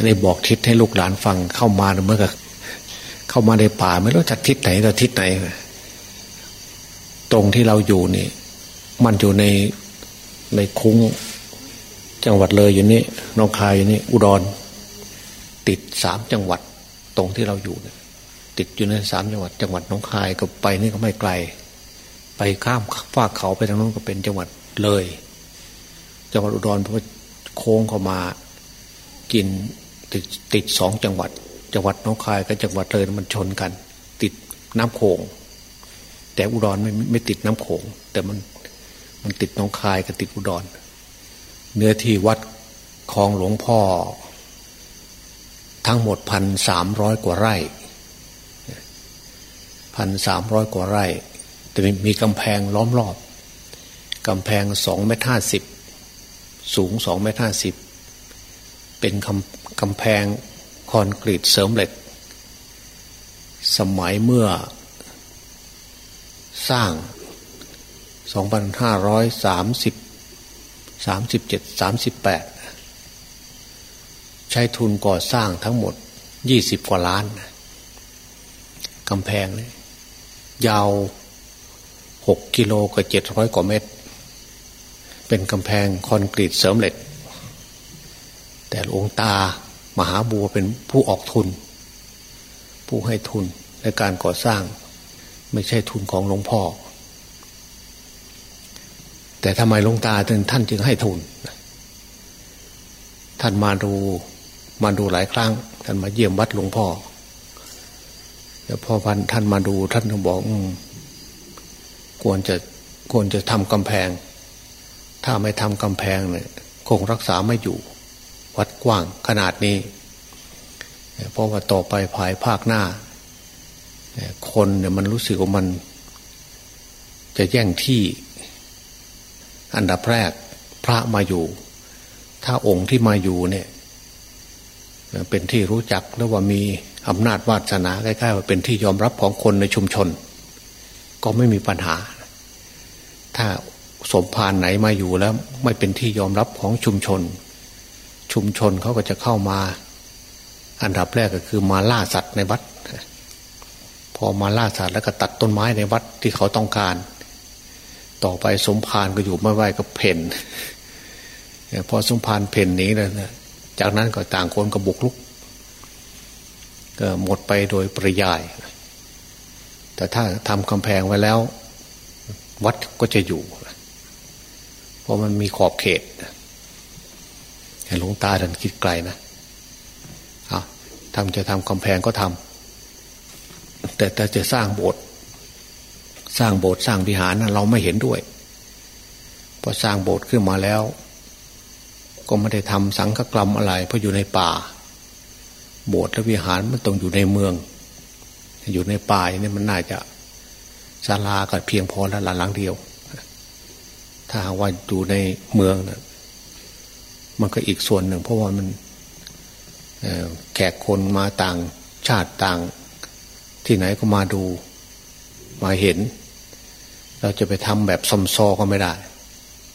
อันนี้บอกทิศให้ลูกหลานฟังเข้ามาเมื่อกับเข้ามาในป่าไม่รู้จะทิศไหนจะทิศไหน ตรงที่เราอยู่นี่ มันอยู่ในในคุ้ง จังหวัดเลยอยู่นี่นองคายอยู่นี่อุดร ติดสามจังหวัด ตรงที่เราอยู่เนี่ยติดอยู่ในสามจังหวัด จังหวัดน้องคายก็ไปนี่ก็ไม่ไกล ไปข้ามฟากเขาไปทางนู้นก็เป็นจังหวัดเลย จังหวัดอุดรเพราะโค้งเข้ามากิน ติดติดสองจังหวัด จังหวัดน้องคายกับจังหวัดเลยมันชนกัน ติดน้ำโขงแต่อุดรไม่ไม่ติดน้ำโขงแต่มันมันติดน้องคายกับติดอุดร เนื้อที่วัดคลองหลวงพ่อ ทั้งหมดพันสามร้อยกว่าไร่พันสามร้อยกว่าไร่ แต่มีกำแพงล้อมรอบกำแพงสองเมตรห้าสิบสูงสองเมตรห้าสิบเป็น กำแพงคอนกรีตเสริมเหล็ก สมัยเมื่อสร้าง 2,530 37 38 ใช้ทุนก่อสร้างทั้งหมด 20 กว่าล้านกำแพงเลยยาว 6 กิโลกับ 700 กว่าเมตร เป็นกำแพงคอนกรีตเสริมเหล็ก แต่หลวงตา มหาบัวเป็นผู้ออกทุน ผู้ให้ทุนในการก่อสร้าง ไม่ใช่ทุนของหลวงพ่อ แต่ทำไมหลวงตาถึงท่านจึงให้ทุน ท่านมาดูมาดูหลายครั้ง ท่านมาเยี่ยมวัดหลวงพ่อแล้วพอพันท่านมาดูท่านก็บอกอควรจะควรจะทำกำแพง ถ้าไม่ทำกำแพงเนี่ยคงรักษาไม่อยู่ วัดกว้างขนาดนี้ เพราะว่าต่อไปภายภาคหน้า คนเนี่ยมันรู้สึกว่ามัน จะแย่งที่อันดับแรกพระมาอยู่ ถ้าองค์ที่มาอยู่เนี่ย เป็นที่รู้จักแล้วว่ามีอำนาจวาสนาใกล้ๆว่าเป็นที่ยอมรับของคนในชุมชน ก็ไม่มีปัญหา ถ้าสมภารไหนมาอยู่แล้ว ไม่เป็นที่ยอมรับของชุมชน ชุมชนเขาก็จะเข้ามา อันดับแรกก็คือมาล่าสัตว์ในวัด พอมาล่าสัตว์แล้วก็ตัดต้นไม้ในวัดที่เขาต้องการ ต่อไปสมภารก็อยู่ไม่ไหวก็เพ่นพอสมภารเพ่นนี้แล้วนะจากนั้นก็ต่างคนก็บุกลุกก็หมดไปโดยปริยาย แต่ถ้าทำกำแพงไว้แล้ว วัดก็จะอยู่ เพราะมันมีขอบเขต หลวงตาท่านคิดไกลนะเอาทำจะทำกำแพงก็ทำแต่แต่จะสร้างโบสถ์สร้างโบสถ์สร้างวิหารนะเราไม่เห็นด้วยพอสร้างโบสถ์ขึ้นมาแล้ว ก็ไม่ได้ทำสังฆกรรมอะไร เพราะอยู่ในป่า โบสถ์และวิหารมันต้องอยู่ในเมือง อยู่ในป่าเนี่ยมันน่าจะศาลาก็เพียงพอแล้วหลังเดียว ถ้าว่าอยู่ในเมืองนะ มันก็อีกส่วนหนึ่ง เพราะว่ามันแขกคนมาต่างชาติต่างที่ไหนก็มาดูมาเห็น เราจะไปทำแบบซอมซอก็ไม่ได้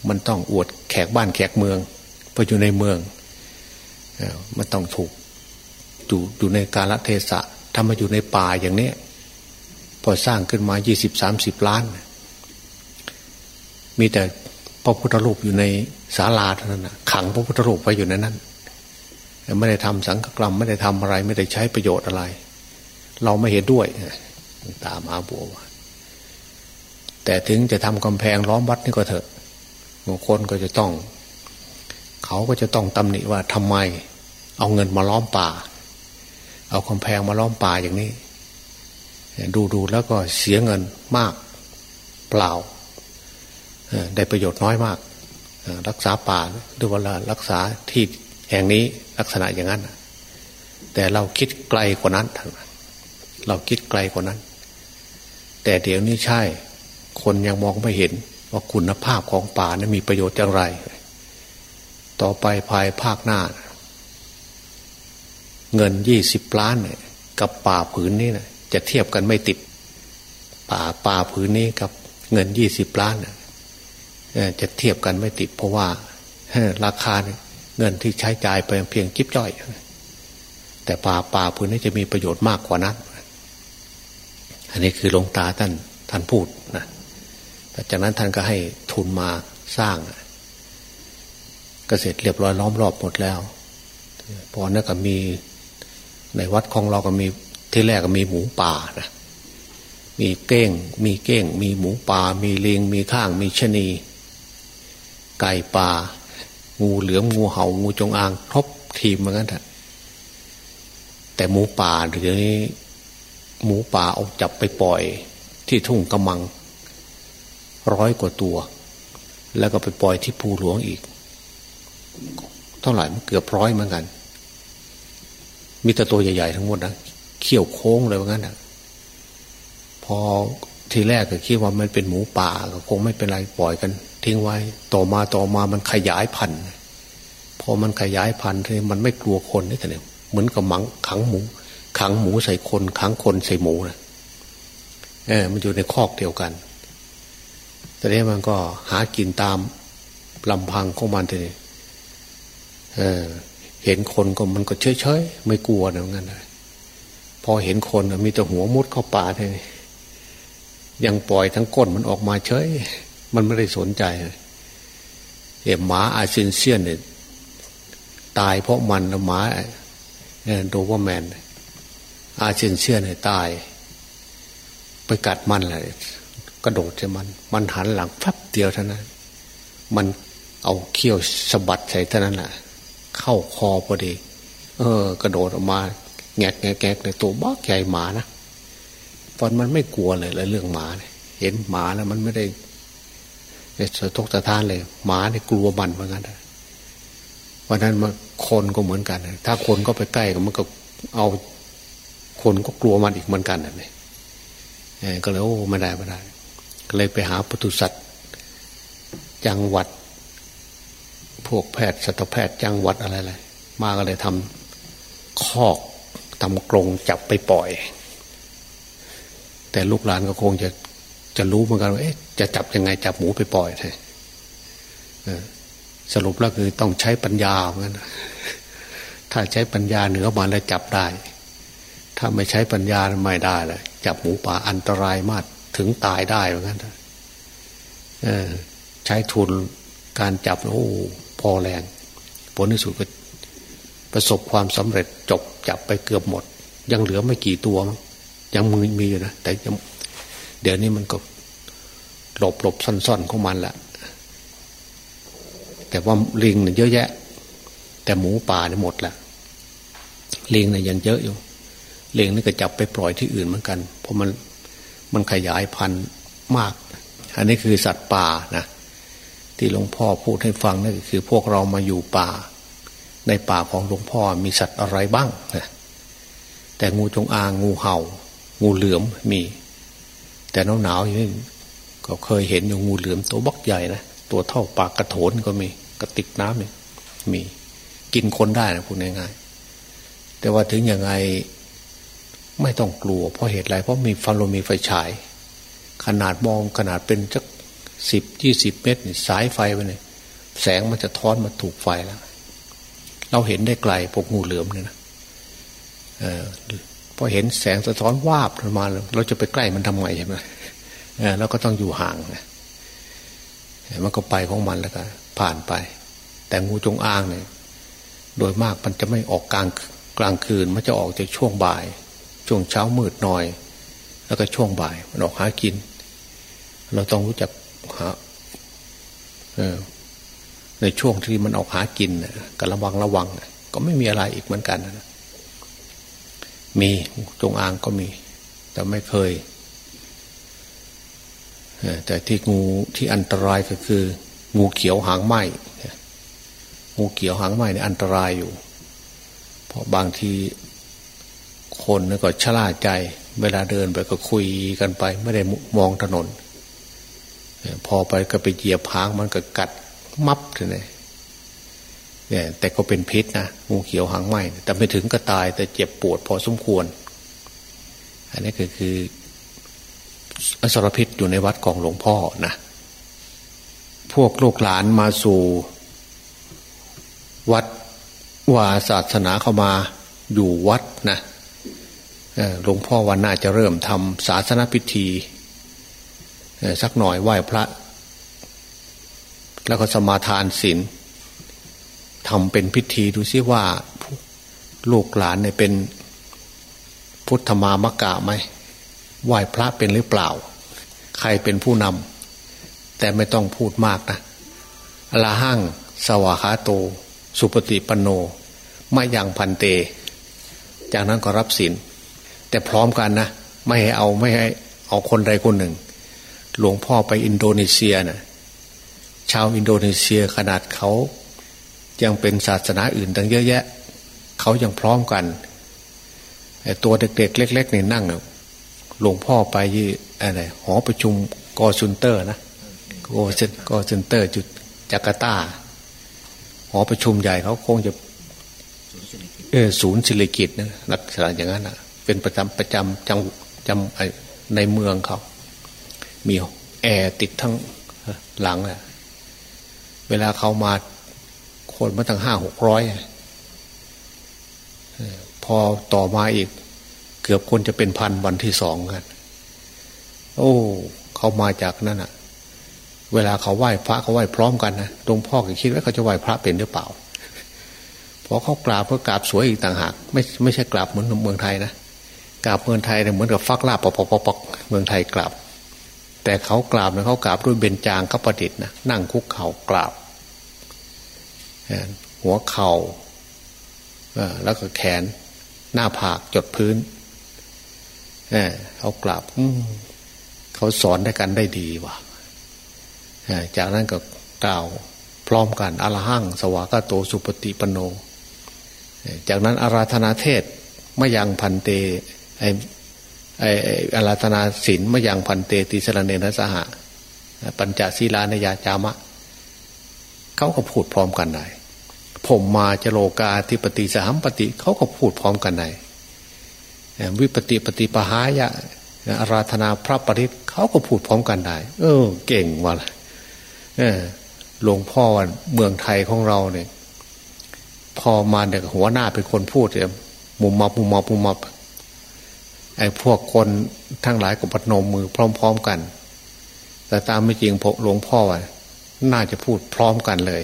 มันต้องอวดแขกบ้านแขกเมืองพออยู่ในเมืองมันต้องถูกอยู่อยู่ในกาลเทศะทำมาอยู่ในป่าอย่างนี้พอสร้างขึ้นมายี่สิบสามสิบล้าน มีแต่ พระพุทธรูปอยู่ในศาลาเท่านั้นนะขังพระพุทธรูปไว้อยู่ในนั้นไม่ได้ทำสังฆกรรมไม่ได้ทำอะไร ไม่ได้ใช้ประโยชน์อะไร เราไม่เห็นด้วยตามอาบัวแต่ถึงจะทำกำแพงล้อมวัดนี่ก็เถอะบางคนก็จะต้อง เขาก็จะต้องตำหนิว่าทำไม เอาเงินมาล้อมป่า เอากำแพงมาล้อมป่าอย่างนี้ ดูดูแล้วก็เสียเงินมาก เปล่า ได้ประโยชน์น้อยมาก รักษาป่าด้วยเวลารักษาที่แห่งนี้ลักษณะอย่างนั้น แต่เราคิดไกลกว่านั้น เราคิดไกลกว่านั้น แต่เดี๋ยวนี้ใช่ คนยังมองไม่เห็นว่าคุณภาพของป่านั้นมีประโยชน์อย่างไร ต่อไปภายภาคหน้า เงินยี่สิบล้านเนี่ยกับป่าผืนนี้นะจะเทียบกันไม่ติด ป่าป่าผืนนี้กับเงินยี่สิบล้านน จะเทียบกันไม่ติดเพราะว่าราคาเงินที่ใช้จ่ายไปเพียงจิ๊บจ้อย แต่ป่าป่าพื้นนี้จะมีประโยชน์มากกว่านั้น อันนี้คือหลวงตาท่านท่านพูดนะจากนั้นท่านก็ให้ทุนมาสร้างก็เสร็จเรียบร้อยล้อมรอบหมดแล้ว พอนั้นก็มีในวัดของเราก็มีที่แรกก็มีหมูป่านะมีเก้ง มีเก้ง มีหมูป่า มีเลิงมีข้าง มีชนี ไก่ป่า งูเหลือมงูเหา่างูจงอางครบทีมเหมือนกันแต่หมูป่าเดี๋ยวนี้หมูป่าเอาจับไปปล่อย ที่ทุ่งกำมัง ร้อยกว่าตัว แล้วก็ไปปล่อยที่ภูหลวงอีก เท่าไหร่มันเกือบร้อยเหมือนกัน มีแต่ตัวใหญ่ๆทั้งหมดนะเขี้ยวโค้งเลยเหมือนกันนะพอทีแรกก็คิดว่ามันเป็นหมูป่าก็คงไม่เป็นไรปล่อยกัน ทิ้งไว้ ต่อมาต่อมามันขยายพันธุ์พอมันขยายพันธุ์ทีมันไม่กลัวคนนี่แต่เนี่ยเหมือนกับหมังขังหมู ขังหมูใส่คนขังคนใส่หมูนะเออ มันอยู่ในคอกเดียวกันแต่นี้มันก็หากินตามลำพังของมันทีนี้เออ เห็นคนก็มันก็เฉยเฉยไม่กลัวนะงั้นเลยพอเห็นคนมีแต่หัวมุดเข้าป่าทีนี้ยังปล่อยทั้งก้นมันออกมาเฉย มันไม่ได้สนใจเห็บหมาอาซินเซียนเนี่ยตายเพราะมันหมาโดว่าแมนอาซินเซียนเนี่ยตาย ไปกัดมันเลยกระโดดใช่มัน มันหันหลังพับเดียวเท่านั้น มันเอาเขี้ยวสะบัดใส่เท่านั้นแหละเข้าคอพอดี เออ กระโดดออกมาแงกแงกแงกในตัวบ้าใหญ่หมานะตอนมันไม่กลัวเลยเลยเรื่องหมาเนี่ยเห็นหมาแล้วมันไม่ได้ สะทกสะท้านเลย หมาเนี่ยกลัวมันเหมือนกันวันนั้นมาคนก็เหมือนกัน ถ้าคนก็ไปใกล้ก็มันก็เอาคนก็กลัวมันอีกเหมือนกันนี่ก็เลยโอ้ไม่ได้ไม่ได้ ก็เลยไปหาปศุสัตว์จังหวัด พวกแพทย์สัตวแพทย์จังหวัดอะไรอะไรมาก็เลยทำคอกทำกรงจับไปปล่อย แต่ลูกหลานก็คงจะจะรู้เหมือนกันว่า จะจับยังไงจับหมูไปปล่อยใช่สรุปแล้วคือต้องใช้ปัญญาเหมือนกันถ้าใช้ปัญญาเหนือมาแล้วจับได้ ถ้าไม่ใช้ปัญญาไม่ได้เลยจับหมูป่าอันตรายมากถึงตายได้เหมือนกันใช้ทุนการจับโอ้พอแรงผลที่สุดก็ประสบความสำเร็จจบจับไปเกือบหมด ยังเหลือไม่กี่ตัวมั้งยังมือมีอยู่นะแต่เดี๋ยวนี้มันก็ หลบหลบซ่อนๆของมันแหละแต่ว่าลิงเนี่ยเยอะแยะ แต่หมูป่าเนี่ยหมดละลิงเนี่ยยังเยอะอยู่ลิงนี่ก็จับไปปล่อยที่อื่นเหมือนกัน เพราะมันมันขยายพันธุ์มาก อันนี้คือสัตว์ป่านะที่หลวงพ่อพูดให้ฟังนั่นก็คือ พวกเรามาอยู่ป่า ในป่าของหลวงพ่อมีสัตว์อะไรบ้างนะแต่งูจงอางงูเห่า งูเหลือมมี แต่หนาวหนาวอย่างนี้ ก็เคยเห็นอยู่งูเหลือมตัวบักใหญ่นะตัวเท่าปากกระโถนก็มีกระติกน้ำเนี่ยมีกินคนได้นะพูดง่ายๆแต่ว่าถึงยังไงไม่ต้องกลัว เพราะเหตุไรเพราะมีฟันโลมีไฟฉาย ขนาดมองขนาดเป็นจักสิบยี่สิบเมตรสายไฟไปเนี่ยแสงมันจะท้อนมาถูกไฟแล้ว เราเห็นได้ไกลพวกงูเหลือมเนี่ยนะพอเห็นแสงสะท้อนวาบมาเราจะไปใกล้มันทำไงใช่ไหม เราก็ต้องอยู่ห่างมันก็ไปของมันแล้วก็ผ่านไป แต่งูจงอางเนี่ยโดยมากมันจะไม่ออกกลางกลางคืน มันจะออกจากช่วงบ่าย ช่วงเช้ามืดหน่อย แล้วก็ช่วงบ่าย มันออกหากิน เราต้องรู้จักหาในช่วงที่มันออกหากินก็ระวังระวัง ก็ไม่มีอะไรอีกเหมือนกันนะมีจงอางก็มี แต่ไม่เคย แต่ที่งูที่อันตรายก็คือ งูเขียวหางไหมงูเขียวหางไหมเนี่ยอันตรายอยู่ เพราะบางทีคนก็ชล่าใจ เวลาเดินไปก็คุยกันไป ไม่ได้มองถนน พอไปก็ไปเหยียบหางมันก็กัดมับเลยเนี่ยแต่ก็เป็นพิษนะงูเขียวหางไหมแต่ไม่ถึงก็ตายแต่เจ็บปวดพอสมควร อันนี้ก็คือ อสรพิษอยู่ในวัดของหลวงพ่อนะ พวกลูกหลานมาสู่ วัดว่าศาสนาเข้ามาอยู่วัดนะหลวงพ่อวันน่าจะเริ่มทำศาสนพิธีสักหน่อยไหว้พระ แล้วก็สมาทานศีลทำเป็นพิธีดูซิว่า ลูกหลานเนี่ยเป็นพุทธมามกะไหม ไหว้พระเป็นหรือเปล่า ใครเป็นผู้นำแต่ไม่ต้องพูดมากนะลาหั่งสวาคาโต สุปฏิปโนไมายังพันเต จากนั้นก็รับศีลแต่พร้อมกันนะไม่ให้เอาไม่ให้เอาคนใดคนหนึ่ง หลวงพ่อไปอินโดนีเซียนะ่ะชาวอินโดนีเซียขนาดเขายังเป็นศาสนาอื่นตั้งเยอะแยะ เขายังพร้อมกันตัวเด็กๆเล็ก ๆ นี่นั่ง หลวงพ่อไปยี่อะไรหอประชุมกอซุนเตอร์นะกอเซนกอซุนเตอร์จุดจาการ์ตา หอประชุมใหญ่เขาคงจะเออศูนย์ศิริกิตนะลักษณะอย่างนั้นอะ เป็นประจำประจำจังจำในเมืองเขา มีแอร์ติดทั้งหลังอะเวลาเขามาคนมาตั้งห้าหกร้อยพอต่อมาอีก เกือบคนจะเป็นพันวันที่สองกัน โอ้เขามาจากนั่นอะเวลาเขาไหว้พระเขาไหว้พร้อมกันนะหลวงพ่อก็คิดว่าเขาจะไหว้พระเป็นหรือเปล่าพอเขากราบก็กราบสวยอีกต่างหาก ไม่ไม่ใช่กราบเหมือนเมืองไทยนะกราบเมืองไทยเนี่ยเหมือนกับฟักลาบปอกปอกปอกเมืองไทยกราบ แต่เขากราบเนี่ยเขากราบด้วยเบญจางกประดิษฐ์นะนั่งคุกเข่ากราบหัวเข่าแล้วก็แขนหน้าผากจดพื้น เขากราบเขาสอนได้กันได้ดีว่ะจากนั้นก็กล่าวพร้อมกันอรหังสวากาโตสุปฏิปโน จากนั้นอาราธนาเทศมยังพันเตไอไออาราธนาศีลมยังพันเตติสรเนนสหะปัญจศีลานยาจามะ เขาก็พูดพร้อมกันได้ผมมาจโลกาธิปติสหัมปติเขาก็พูดพร้อมกันได้ วิปติปฏิปหายะอาราธนาพระปริศเขาก็พูดพร้อมกันได้ เออ เก่งว่ะหลวงพ่อเมืองไทยของเราเนี่ย พอมาเด็กหัวหน้าเป็นคนพูดเนี่ยมุมมามุมมามุมมาไอ้พวกคนทั้งหลายก็ปนมมือพร้อม ๆกัน แต่ตามไม่จริงหลวงพ่อน่าจะพูดพร้อมกันเลย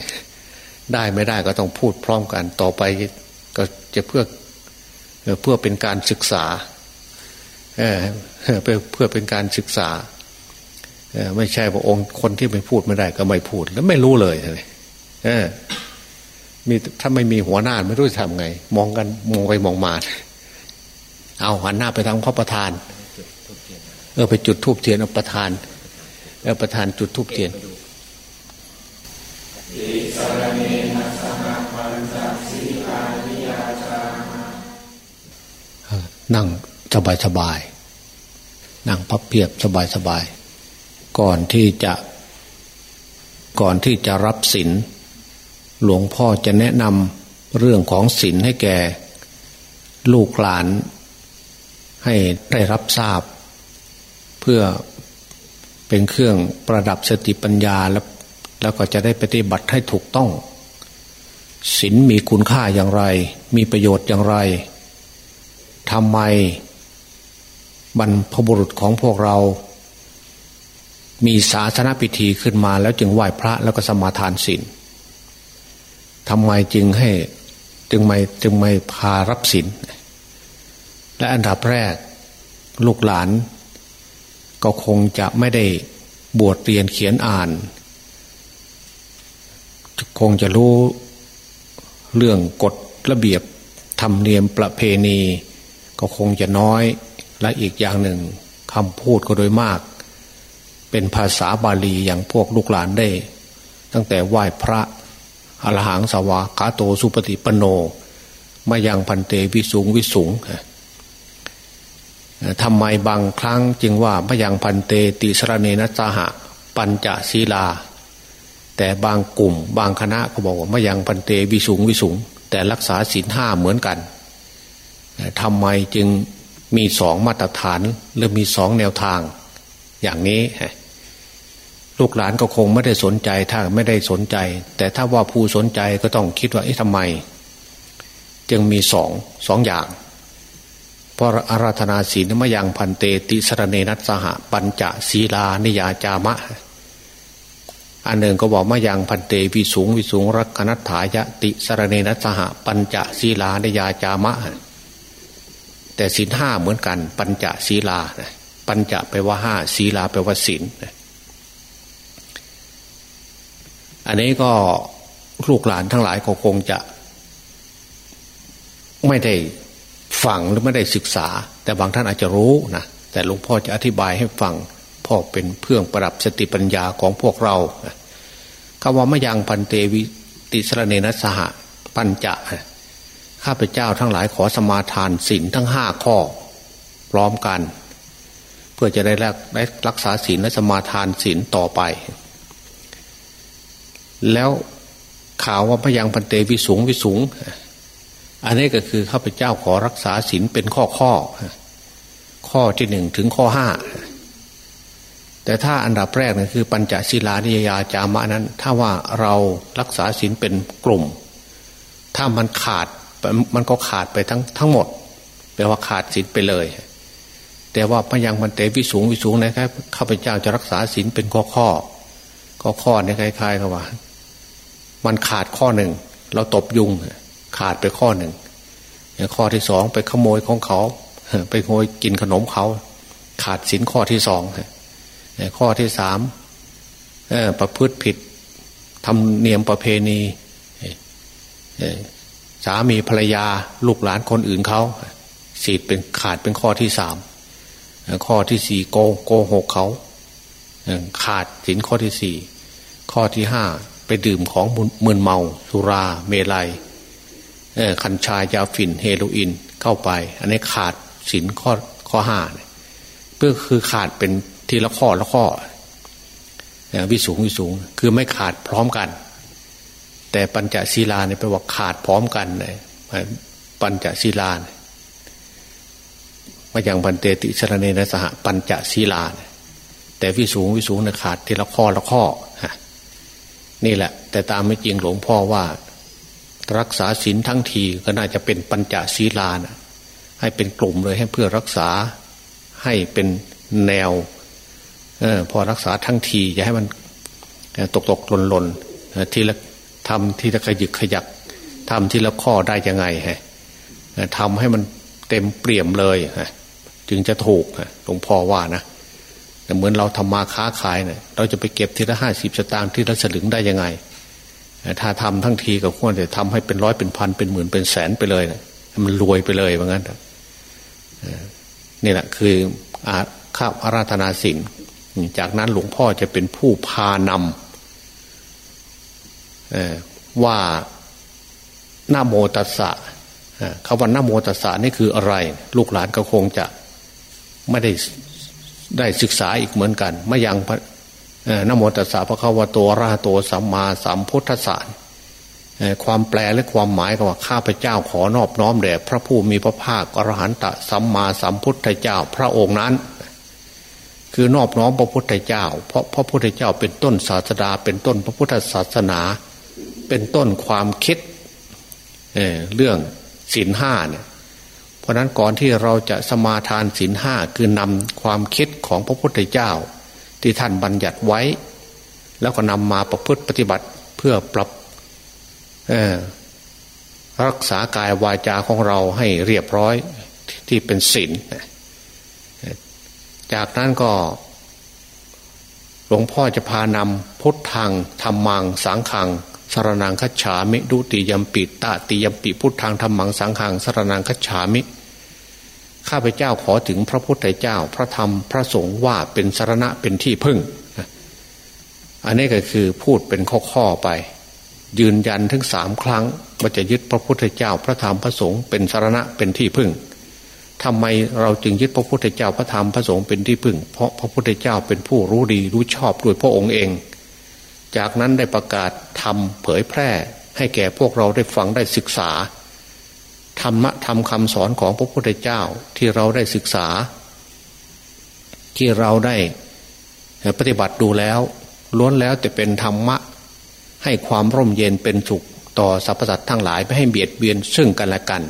ได้ไม่ได้ก็ต้องพูดพร้อมกัน ต่อไปก็จะเพื่อ เพื่อเป็นการศึกษาเพื่อเพื่อเป็นการศึกษาไม่ใช่ว่าองค์คนที่ไม่พูดไม่ได้ก็ไม่พูด แล้วไม่รู้เลยเลยมีถ้าไม่มีหัวหน้าไม่รู้จะทำไง มองกันมองไปมองมา เอาหันหน้าไปทางพระประธาน เออไปจุดทูบเทียนเอาประธานเออประธานจุดทูบเทียน งสบายสบายนั่งพับเพียบสบายสบายก่อนที่จะก่อนที่จะรับศีลหลวงพ่อจะแนะนำเรื่องของศีลให้แก่ ลูกหลาน ให้ได้รับทราบ เพื่อเป็นเครื่องประดับสติปัญญาแล้วแล้วก็จะได้ปฏิบัติให้ถูกต้องศีลมีคุณค่าอย่างไร มีประโยชน์อย่างไร ทำไมบรรพบุรุษของพวกเรา มีศาสนาพิธีขึ้นมาแล้วจึงไหว้พระแล้วก็สมาทานศีลทำไมจึงให้จึงไม่จึงไม่พารับศีลและอันดับแรกลูกหลาน ก็คงจะไม่ได้บวชเรียนเขียนอ่าน คงจะรู้เรื่องกฎระเบียบธรรมเนียมประเพณี ก็คงจะน้อย และอีกอย่างหนึ่งคำพูดก็โดยมาก เป็นภาษาบาลีอย่างพวกลูกหลานได้ ตั้งแต่ไหว้พระอรหังสวากาโตสุปฏิปโนมายังพันเตวิสุงวิสุงทำไมบางครั้งจึงว่ามายังพันเตติสระเนนัสหะ ปัญจศีลา แต่บางกลุ่ม บางคณะก็บอกว่ามายังพันเตวิสุงวิสุง แต่รักษาศีลห้าเหมือนกัน ทำไมจึงมีสองมาตรฐานหรือมีสองแนวทาง อย่างนี้ลูกหลานก็คงไม่ได้สนใจถ้าไม่ได้สนใจ แต่ถ้าว่าผู้สนใจก็ต้องคิดว่าเอ๊ะทำไม จึงมีสองสองอย่างเพราะอาราธนาศีลมยังพันเตติสรเนนัสหะปัญจศีลานิยาจามะ อันหนึ่งก็บอกมายังพันเตวิสูงวิสูงรักนัตถายะติสรเนนัสหะปัญจศีลานิยาจามะ แต่ศีลห้าเหมือนกัน ปัญจศีลา ปัญจแปลว่าห้าศีลาแปลว่าศีลอันนี้ก็ลูกหลานทั้งหลายก็คงจะ ไม่ได้ฟังหรือไม่ได้ศึกษา แต่บางท่านอาจจะรู้นะแต่หลวงพ่อจะอธิบายให้ฟังพ่อเป็นเพื่องประดับสติปัญญาของพวกเราคำว่ามยังพันเตวิติสระเนนสหะปัญจะ ข้าพเจ้าทั้งหลายขอสมาทานศีลทั้งห้าข้อ พร้อมกัน เพื่อจะได้ได้รักษาศีลและสมาทานศีลต่อไป แล้วข่าวว่าพยังพันเตวิสูงวิสูง อันนี้ก็คือข้าพเจ้าขอรักษาศีลเป็นข้อข้อ ข้อที่หนึ่งถึงข้อห้าแต่ถ้าอันดับแรกนะคือปัญจศีลานิยาจามะนั้น ถ้าว่าเรารักษาศีลเป็นกลุ่ม ถ้ามันขาด มันก็ขาดไปทั้งทั้งหมดแปลว่าขาดศีลไปเลย แต่ว่าพยังมันเตวิสูงวิสูงนะครับข้าพเจ้าจะรักษาศีลเป็นข้อข้อข้อข้อในคล้ายๆกับว่า มันขาดข้อหนึ่ง เราตบยุง ขาดไปข้อหนึ่งข้อที่สองไปขโมยของเขา ไปขโมยกินขนมเขา ขาดสินข้อที่สองข้อที่สามประพฤติผิดทำเนียมประเพณี สามีภรรยาลูกหลานคนอื่นเขาสีดเป็นขาดเป็นข้อที่สามข้อที่สี่โกโกหกเขาขาดสินข้อที่สี่ข้อที่ห้าไปดื่มของมึนเมา สุราเมลัยคัญชายาฝิ่นเฮโรอีนเข้าไป อันนี้ขาดสินข้อข้อห้าเพื่อคือขาดเป็นทีละข้อละข้อวิสูงวิสูงคือไม่ขาดพร้อมกัน แต่ปัญจศีลาเนี่ยแปลว่าขาดพร้อมกันเลยปัญจศีลามาอย่างบันเตติชรเนนสหปัญจศีลาแต่วิสูงวิสูงเนี่ยขาดทีละข้อละข้อนี่แหละ แต่ตามไม่จริงหลวงพ่อว่า รักษาศีลทั้งทีก็น่าจะเป็นปัญจศีลานะให้เป็นกลุ่มเลยให้เพื่อรักษาให้เป็นแนวออพอรักษาทั้งที อย่าให้มันตกตกหล่นหล่นทีละ ทำทีละขยึกขยักทำทีละข้อได้ยังไงฮะทำให้มันเต็มเปี่ยมเลยฮะจึงจะถูกหลวงพ่อว่านะแต่เหมือนเราทำมาค้าขายเนะี่ยเราจะไปเก็บทีละห้าสิบสตางค์ทีละสลึงได้ยังไง ถ้าทำทั้งทีก็ควรจะทำให้เป็นร้อยเป็นพันเป็นหมื่นเป็นแสนไปเลยนะมันรวยไปเลยว่างั้นนี่แหละคืออาข้าอาราธนาสิ่งจากนั้นหลวงพ่อจะเป็นผู้พานำ ว่านาโมตัสสะคำว่านาโมตัสสะนี่คืออะไร ลูกหลานก็คงจะไม่ได้ได้ศึกษาอีกเหมือนกันไม่ยังนโมตัสสะพระคาวะโตระหะโตสัมมาสัมพุทธสารความแปลและความหมายก็ว่าข้าพเจ้าขอนอบน้อมแด่พระผู้มีพระภาคอรหันตสัมมาสัมพุทธเจ้าพระองค์นั้น คือนอบน้อมพระพุทธเจ้า เพราะพระพุทธเจ้าเป็นต้นศาสดาเป็นต้นพระพุทธศาสนา เป็นต้นความคิดเเรื่องศีลห้าเนี่ยเพราะนั้นก่อนที่เราจะสมาทานศีลห้าคือนำความคิดของพระพุทธเจ้า ที่ท่านบัญญัติไว้ แล้วก็นำมาประพฤติปฏิบัติเพื่อปรับรักษากายวาจาของเราให้เรียบร้อยที่เป็นศีลจากนั้นก็หลวงพ่อจะพานำพุทธังธรรมังสังขัง สารนังคัจฉามิดุติยมปิตาติยมปิพุทธังธรรมังสังขังสารนังคัจฉามิข้าพเจ้าขอถึงพระพุทธเจ้า พระธรรมพระสงฆ์ว่าเป็นสารณะเป็นที่พึ่ง อันนี้ก็คือพูดเป็นข้อๆไป ยืนยันถึงสามครั้งว่าจะยึดพระพุทธเจ้า พระธรรมพระสงฆ์เป็นสารณะเป็นที่พึ่งทำไมเราจึงยึดพระพุทธเจ้าพระธรรมพระสงฆ์เป็นที่พึ่ง เพราะพระพุทธเจ้าเป็นผู้รู้ดีรู้ชอบด้วยพระองค์เอง จากนั้นได้ประกาศทำเผยแพร่ ให้แก่พวกเราได้ฟังได้ศึกษา ธรรมะธรรมคำสอนของพระพุทธเจ้าที่เราได้ศึกษา ที่เราได้ปฏิบัติดูแล้ว ล้วนแล้วแต่เป็นธรรมะ ให้ความร่มเย็นเป็นสุขต่อสรรพสัตว์ทั้งหลายไม่ให้เบียดเบียนซึ่งกันและกัน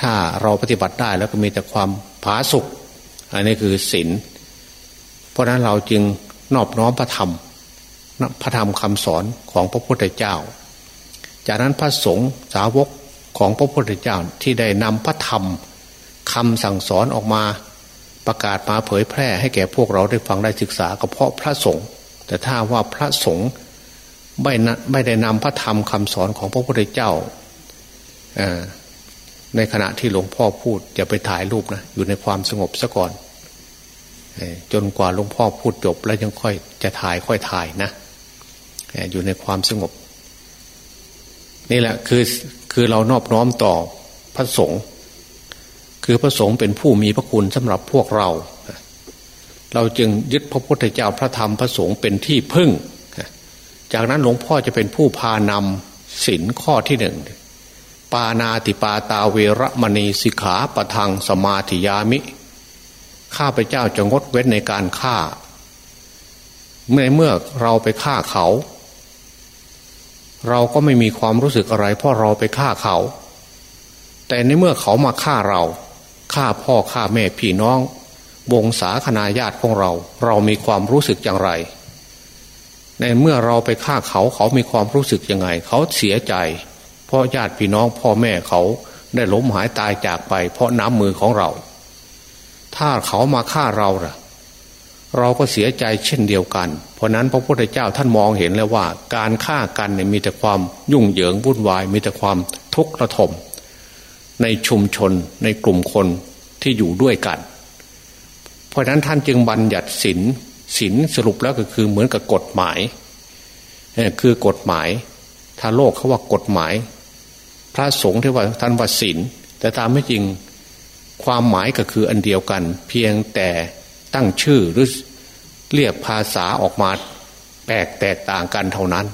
ถ้าเราปฏิบัติได้แล้วก็มีแต่ความผาสุกอันนี้คือศีลเพราะนั้นเราจึงนอบน้อมพระธรรม พระธรรมคำสอนของพระพุทธเจ้า จากนั้นพระสงฆ์สาวกของพระพุทธเจ้าที่ได้นำพระธรรมคำสั่งสอนออกมาประกาศมาเผยแพร่ให้แก่พวกเราได้ฟังได้ศึกษาก็เพราะพระสงฆ์แต่ถ้าว่าพระสงฆ์ไม่ไม่ได้นำพระธรรมคำสอนของพระพุทธเจ้าในขณะที่หลวงพ่อพูดอย่าไปถ่ายรูปนะอยู่ในความสงบซะก่อนจนกว่าหลวงพ่อพูดจบแล้วยังค่อยจะถ่ายค่อยถ่ายนะ อยู่ในความสงบ นี่แหละคือคือเรานอบน้อมต่อพระสงฆ์คือพระสงฆ์เป็นผู้มีพระคุณสำหรับพวกเรา เราจึงยึดพระพุทธเจ้าพระธรรมพระสงฆ์เป็นที่พึ่ง จากนั้นหลวงพ่อจะเป็นผู้พานำศีลข้อที่หนึ่งปานาติปาตาเวรมณีสิกขาปะทังสมาธิยามิ ข้าพเจ้าจะงดเว้นในการฆ่าเมื่อเมื่อเราไปฆ่าเขา เราก็ไม่มีความรู้สึกอะไร เพราะเราไปฆ่าเขา แต่ในเมื่อเขามาฆ่าเราฆ่าพ่อฆ่าแม่พี่น้อง วงศาคณาญาติของเรา เรามีความรู้สึกอย่างไร ในเมื่อเราไปฆ่าเขาเขามีความรู้สึกยังไง เขาเสียใจ เพราะญาติพี่น้องพ่อแม่เขาได้ล้มหายตายจากไป เพราะน้ำมือของเรา ถ้าเขามาฆ่าเราล่ะ เราก็เสียใจเช่นเดียวกัน เพราะนั้นพระพุทธเจ้าท่านมองเห็นแล้วว่า การฆ่ากันเนี่ยมีแต่ความยุ่งเหยิงวุ่นวาย มีแต่ความทุกข์ระทม ในชุมชนในกลุ่มคนที่อยู่ด้วยกัน เพราะนั้นท่านจึงบัญญัติศินศินสรุปแล้วก็คือเหมือนกับกฎหมายคือกฎหมาย ถ้าโลกเขาว่ากฎหมาย พระสงฆ์ที่ว่าท่านว่าศินแต่ตามไม่จริงความหมายก็คืออันเดียวกัน เพียงแต่ ตั้งชื่อหรือเรียกภาษาออกมาแปลกแตกต่างกันเท่านั้น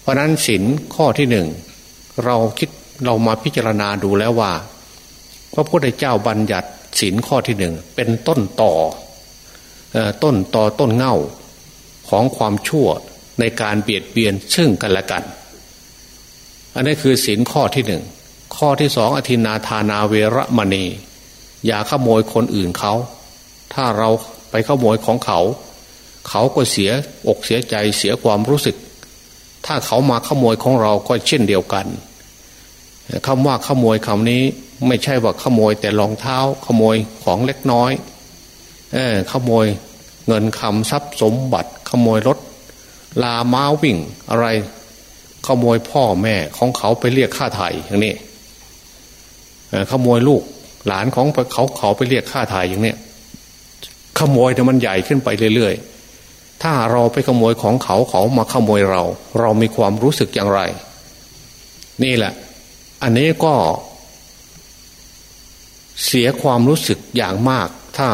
เพราะนั้นศินข้อที่หนึ่งเราคิดเรามาพิจารณาดูแล้วว่า พระพุทธเจ้าบัญญัติศีลข้อที่หนึ่งเป็นต้นต่อต้นต่อต้นเง่าของความชั่วในการเบียดเบียนซึ่งกันและกัน อันนี้คือศีลข้อที่หนึ่งข้อที่สองอธินาทานาเวรมณี อย่าขโมยคนอื่นเขา ถ้าเราไปขโมยของเขา เขาก็เสียอกเสียใจเสียความรู้สึก ถ้าเขามาขโมยของเราก็เช่นเดียวกันคำว่าขโมยคำนี้ไม่ใช่ว่าขโมยแต่รองเท้า ขโมยของเล็กน้อยเออขโมยเงินคำทรัพย์สมบัติ ขโมยรถ ลาม้าวิ่งอะไร ขโมยพ่อแม่ของเขาไปเรียกค่าไถ่อย่างนี้ขโมยลูกหลานของเขาเขาไปเรียกค่าไถ่อย่างนี้ โมยแต่มันใหญ่ขึ้นไปเรื่อยๆ ถ้าเราไปขโมยของเขาเขามาขโมยเรา เรามีความรู้สึกอย่างไร นี่แหละ อันนี้ก็เสียความรู้สึกอย่างมาก ถ้า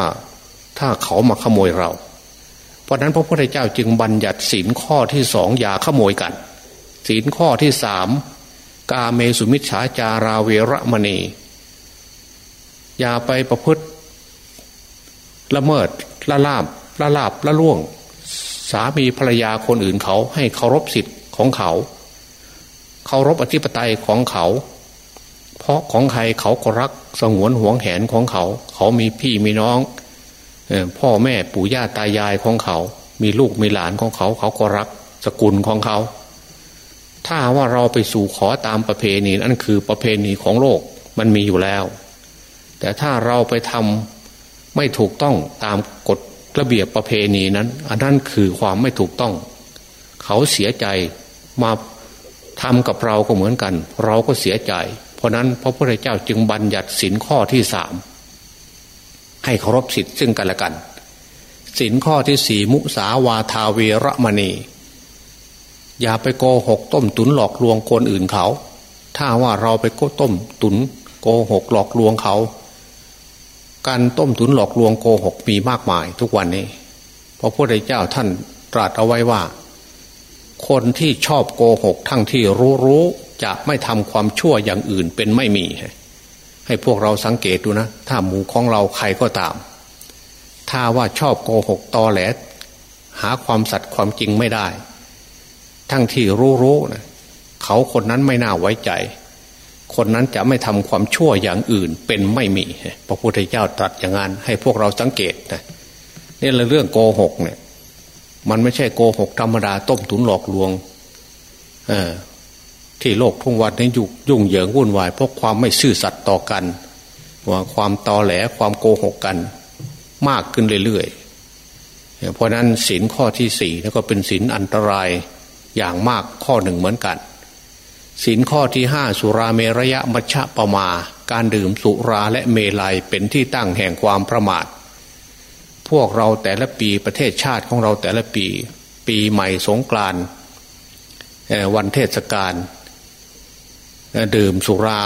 ถ้าเขามาขโมยเรา เพราะนั้นพระพุทธเจ้าจึงบัญญัติศีลข้อที่สองอย่าขโมยกันศีลข้อที่สามกาเมสุมิชฌาจาราเวรมณี อย่าไปประพฤติ ละเมิดละลาบละลาบละล่วง สามีภรรยาคนอื่นเขาให้เคารพสิทธิ์ของเขาเคารพอธิปไตยของเขา เพราะของใครเขาก็รักสงวนห่วงแหนของเขา เขามีพี่มีน้องพ่อแม่ปู่ย่าตายายของเขา มีลูกมีหลานของเขา เขาก็รักสกุลของเขา ถ้าว่าเราไปสู่ขอตามประเพณีนั่นคือประเพณีของโลกมันมีอยู่แล้ว แต่ถ้าเราไปทำ ไม่ถูกต้องตามกฎระเบียบประเพณีนั้น อันนั้นคือความไม่ถูกต้อง เขาเสียใจมาทำกับเราก็เหมือนกัน เราก็เสียใจ เพราะนั้นพระพุทธเจ้าจึงบัญญัติสินข้อที่สามให้เคารพสิทธิ์ซึ่งกันและกันสินข้อที่สี่มุสาวาทาเวรมณี อย่าไปโกหกต้มตุนหลอกลวงคนอื่นเขา ถ้าว่าเราไปโกต้มตุนโกหกหลอกลวงเขา การต้มตุนหลอกลวงโกหกมีมากมายทุกวันนี้พระพุทธเจ้าท่านตรัสเอาไว้ว่า คนที่ชอบโกหกทั้งที่รู้รู้จะไม่ทำความชั่วอย่างอื่นเป็นไม่มี ให้พวกเราสังเกตดูนะ ถ้าหมู่ของเราใครก็ตาม ถ้าว่าชอบโกหกตอแหลหาความสัตย์ความจริงไม่ได้ ทั้งที่รู้รู้นะเขาคนนั้นไม่น่าไว้ใจ คนนั้นจะไม่ทำความชั่วอย่างอื่นเป็นไม่มี พระพุทธเจ้าตรัสอย่างนั้นให้พวกเราสังเกตนะนี่แหละเรื่องโกหกเนี่ย มันไม่ใช่โกหกธรรมดาต้มตุนหลอกลวง เออที่โลกทุ่งวันนี้ยุ่ยุ่งเหยิงวุ่นวายเพราะความไม่ซื่อสัตย์ต่อกันว่าความตอแหลความโกหกกัน มากขึ้นเรื่อยๆเพราะนั้นศีลข้อที่สี่แล้วก็เป็นศีลอันตรายอย่างมากข้อหนึ่งเหมือนกัน ศีลข้อที่ห้าสุราเมรยะมัชะปมา การดื่มสุราและเมลัยเป็นที่ตั้งแห่งความประมาท พวกเราแต่ละปีประเทศชาติของเราแต่ละปี ปีใหม่สงกรานวันเทศกาลดื่มสุรา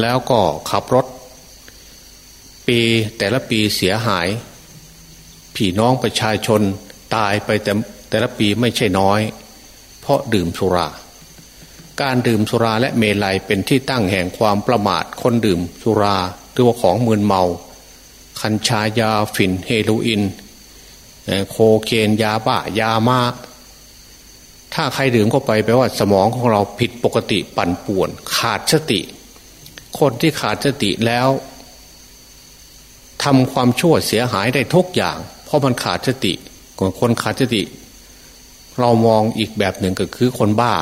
แล้วก็ขับรถ ปีแต่ละปีเสียหาย พี่น้องประชาชนตายไปแต่แต่ละปีไม่ใช่น้อย เพราะดื่มสุรา การดื่มสุราและเมลัยเป็นที่ตั้งแห่งความประมาทคนดื่มสุราหรือว่าของมืนเมา คัญชายาฝิ่นเฮโรอีนโคเคนยาบ้ายามาถ้าใครดื่มเข้าไปแปลว่าสมองของเราผิดปกติปั่นป่วน ขาดสติ คนที่ขาดสติแล้วทำความชั่วเสียหายได้ทุกอย่าง เพราะมันขาดสติคนขาดสติ เรามองอีกแบบหนึ่งก็คือคนบ้า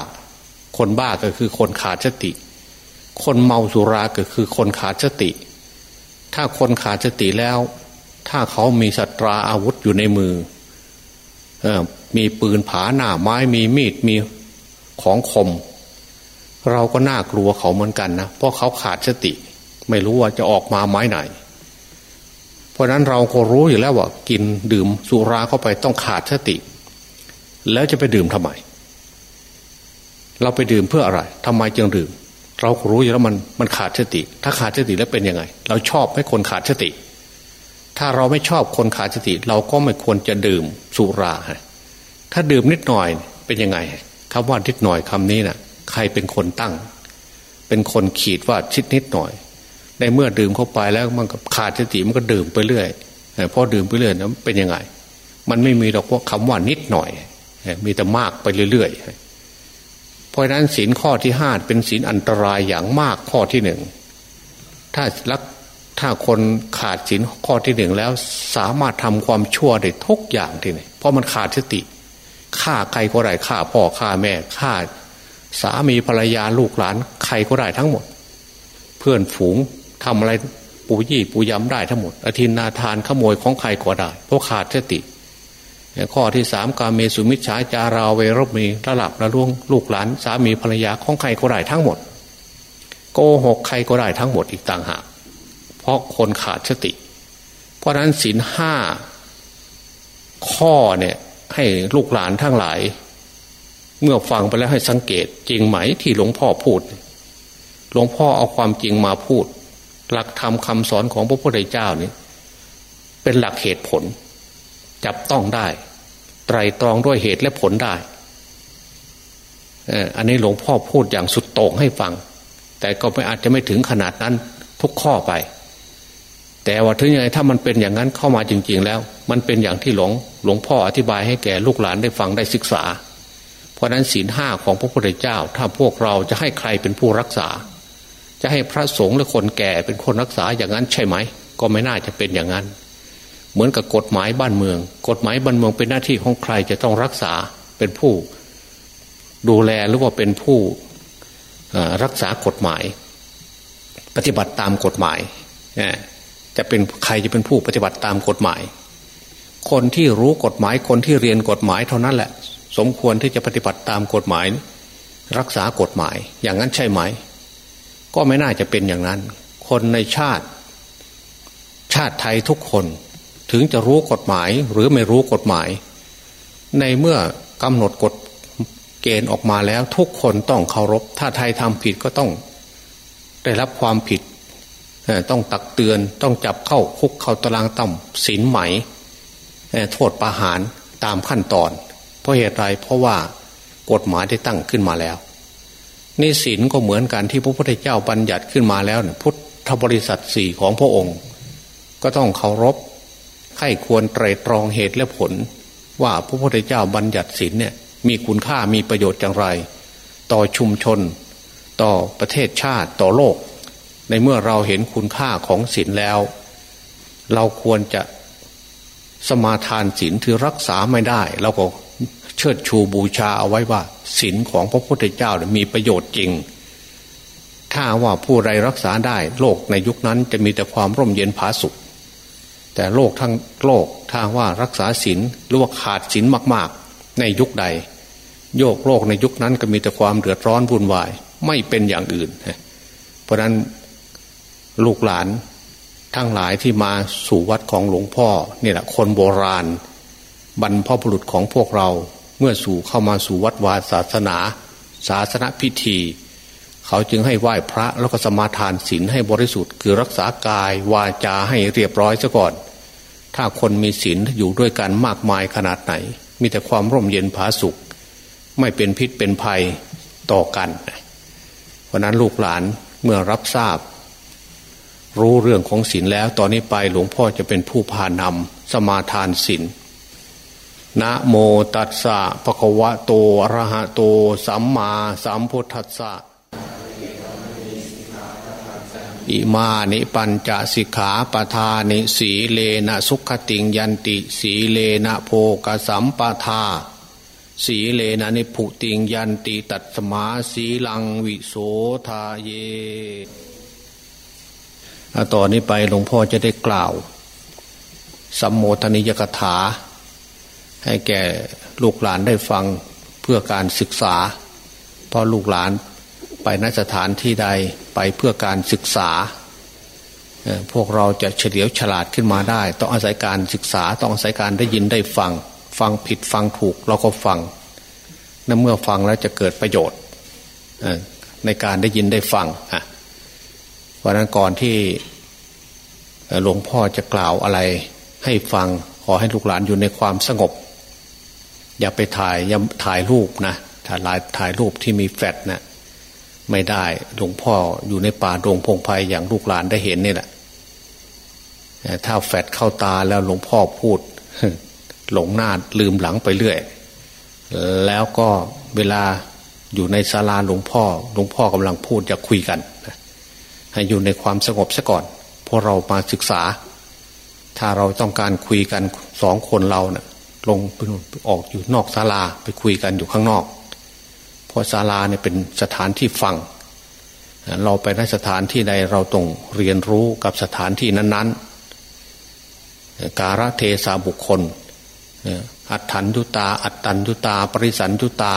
คนบ้าก็คือคนขาดสติ คนเมาสุราก็คือคนขาดสติ ถ้าคนขาดสติแล้ว ถ้าเขามีสัตราอาวุธอยู่ในมือมีปืนผาหน้าไม้มีมีดมีของคม เราก็น่ากลัวเขาเหมือนกันนะเพราะเขาขาดสติ ไม่รู้ว่าจะออกมาไม้ไหน เพราะนั้นเราก็รู้อยู่แล้วว่า กินดื่มสุราเข้าไปต้องขาดสติ แล้วจะไปดื่มทำไม เราไปดื่มเพื่ออะไรทำไมจึงดื่ม เรารู้อยู่แล้วมันมันขาดสติ ถ้าขาดสติแล้วเป็นยังไง เราชอบให้คนขาดสติ ถ้าเราไม่ชอบคนขาดสติ เราก็ไม่ควรจะดื่มสุราฮะถ้าดื่มนิดหน่อยเป็นยังไงคำว่านิดหน่อยคำนี้นะ่ะ ใครเป็นคนตั้ง เป็นคนขีดว่าชิดนิดหน่อย ในเมื่อดื่มเข้าไปแล้วมันก็ขาดสติมันก็ดื่มไปเรื่อยพอดื่มไปเรื่อยนะเป็นยังไง มันไม่มีหรอกว่าคำว่านิดหน่อย มีแต่มากไปเรื่อยๆ เพราะนั้นศีลข้อที่ห้าเป็นศีลอันตรายอย่างมากข้อที่หนึ่งถ้ารักถ้าคนขาดศีลข้อที่หนึ่งแล้วสามารถทำความชั่วได้ทุกอย่างทีนี้เพราะมันขาดสติฆ่าใครก็ได้ฆ่าพ่อฆ่าแม่ฆ่าสามีภรรยาลูกหลานใครก็ได้ทั้งหมด เพื่อนฝูงทำอะไรปูยี่ปูย้ำได้ทั้งหมดอธินาทานขโมยของใครก็ได้เพราะขาดสติ ข้อที่สามการเมสุมิชฌาจาราเวรมีระลับระล่วงลูกหลาน สามีภรรยาของใครก็ได้ทั้งหมด โกหกใครก็ได้ทั้งหมดอีกต่างหากเพราะคนขาดสติ เพราะนั้นศีลห้าข้อเนี่ยให้ลูกหลานทั้งหลาย เมื่อฟังไปแล้วให้สังเกตจริงไหมที่หลวงพ่อพูด หลวงพ่อเอาความจริงมาพูด หลักธรรมคาสอนของพระพุทธเจ้านี่เป็นหลักเหตุผล จับต้องได้ ไตรตรองด้วยเหตุและผลได้อันนี้หลวงพ่อพูดอย่างสุดโต่งให้ฟัง แต่ก็ไม่อาจจะไม่ถึงขนาดนั้นทุกข้อไป แต่ว่าถึงยังไงถ้ามันเป็นอย่างนั้นเข้ามาจริง ๆ แล้ว มันเป็นอย่างที่หลวงหลวงพ่ออธิบายให้แก่ลูกหลานได้ฟังได้ศึกษา เพราะนั้นศีลห้าของพระพุทธเจ้า ถ้าพวกเราจะให้ใครเป็นผู้รักษา จะให้พระสงฆ์หรือคนแก่เป็นคนรักษาอย่างนั้นใช่ไหม ก็ไม่น่าจะเป็นอย่างนั้น เหมือนกับกฎหมายบ้านเมือง กฎหมายบ้านเมืองเป็นหน้าที่ของใครจะต้องรักษาเป็นผู้ ดูแลหรือว่าเป็นผู้รักษากฎหมาย ปฏิบัติตามกฎหมายจะเป็นใครจะเป็นผู้ปฏิบัติตามกฎหมาย คนที่รู้กฎหมายคนที่เรียนกฎหมายเท่านั้นแหละ สมควรที่จะปฏิบัติตามกฎหมาย รักษากฎหมาย อย่างนั้นใช่ไหม ก็ไม่น่าจะเป็นอย่างนั้น คนในชาติ ชาติไทยทุกคน ถึงจะรู้กฎหมายหรือไม่รู้กฎหมาย ในเมื่อกำหนดกฎเกณฑ์ออกมาแล้วทุกคนต้องเคารพ ถ้าไทยทำผิดก็ต้อง ได้รับความผิด ต้องตักเตือนต้องจับเข้าคุกเข้าตารางต่ำศีลไหม โทษประหารตามขั้นตอน เพราะเหตุไรเพราะว่ากฎหมายได้ตั้งขึ้นมาแล้วนี่ศีลก็เหมือนกันที่พระพุทธเจ้าบัญญัติขึ้นมาแล้วเนี่ยพุทธบริษัทสี่ของพระองค์ ก็ต้องเคารพ ใครควรไตรตรองเหตุและผล ว่าพระพุทธเจ้าบัญญัติศีลเนี่ยมีคุณค่ามีประโยชน์อย่างไร ต่อชุมชน ต่อประเทศชาติต่อโลก ในเมื่อเราเห็นคุณค่าของศีลแล้ว เราควรจะสมาทานศีลที่รักษาไม่ได้เราก็เชิดชูบูชาเอาไว้ว่าศีลของพระพุทธเจ้ามีประโยชน์จริง ถ้าว่าผู้ใดรักษาได้โลกในยุคนั้นจะมีแต่ความร่มเย็นผาสุข แต่โลกทั้งโลกถ้าว่ารักษาศีลหรือว่าขาดศีลมาก ๆ ในยุคใด โยกโลกในยุคนั้นก็มีแต่ความเดือดร้อนวุ่นวาย ไม่เป็นอย่างอื่น เพราะนั้นลูกหลานทั้งหลายที่มาสู่วัดของหลวงพ่อนี่แหละคนโบราณ บรรพบุรุษของพวกเราเมื่อสู่เข้ามาสู่วัดวาศาสนา ศาสนาพิธี เขาจึงให้ไหว้พระแล้วก็สมาทานศีลให้บริสุทธิ์ คือรักษากายวาจาให้เรียบร้อยซะก่อน ถ้าคนมีศีลอยู่ด้วยกันมากมายขนาดไหน มีแต่ความร่มเย็นผาสุข ไม่เป็นพิษเป็นภัยต่อกัน เพราะนั้นลูกหลานเมื่อรับทราบ รู้เรื่องของศีลแล้วตอนนี้ไปหลวงพ่อจะเป็นผู้พานำสมาทานศีลนะโมตัสสะภะคะวะโตอะระหะโต สัมมาสัมพุทธัสสะ อิมานิปัญจสิกขาปทานิสีเลนะสุขติงยันติ สีเลนะโพกสัมปทา สีเลนะนิพุติงยันติตัตสมาสีลังวิโสทาเยต่อนนี้ไปหลวงพ่อจะได้กล่าวสัมโมทนิยกถา ให้แก่ลูกหลานได้ฟังเพื่อการศึกษา เพราะลูกหลาน ไปนสถานที่ใดไปเพื่อการศึกษา พวกเราจะเฉลียวฉลาดขึ้นมาได้ ต้องอาศัยการศึกษาต้องอาศัยการได้ยินได้ฟัง ฟังผิดฟังถูกเราก็ฟังนั่นเมื่อฟังแล้วจะเกิดประโยชน์ในการได้ยินได้ฟังอะวันนั้นก่อนที่หลวงพ่อจะกล่าวอะไรให้ฟังขอให้ลูกหลานอยู่ในความสงบ อย่าไปถ่ายย่าถ่ายรูปนะถ่ายถ่ายรูปที่มีแฟดนะ ไม่ได้หลวงพ่ออยู่ในป่าดงพงไพ่อย่างลูกหลานได้เห็นนี่แหละถ้าแฟดเข้าตาแล้วหลวงพ่อพูด หลงหน้าลืมหลังไปเรื่อย แล้วก็เวลาอยู่ในศาลาหลวงพ่อ หลวงพ่อกำลังพูดจะคุยกันให้อยู่ในความสงบซะก่อนพราะเรามาศึกษา ถ้าเราต้องการคุยกันสองคนเราเนะ่ยลงไปออกอยู่นอกศาลาไปคุยกันอยู่ข้างนอก พราะศาลาเนี่ยเป็นสถานที่ฟัง เราไปในสถานที่ใดเราต้องเรียนรู้กับสถานที่นั้น ๆ การะเทศาบุคคล อัตถันยุตา อัตตันยุตา ปริสันยุตา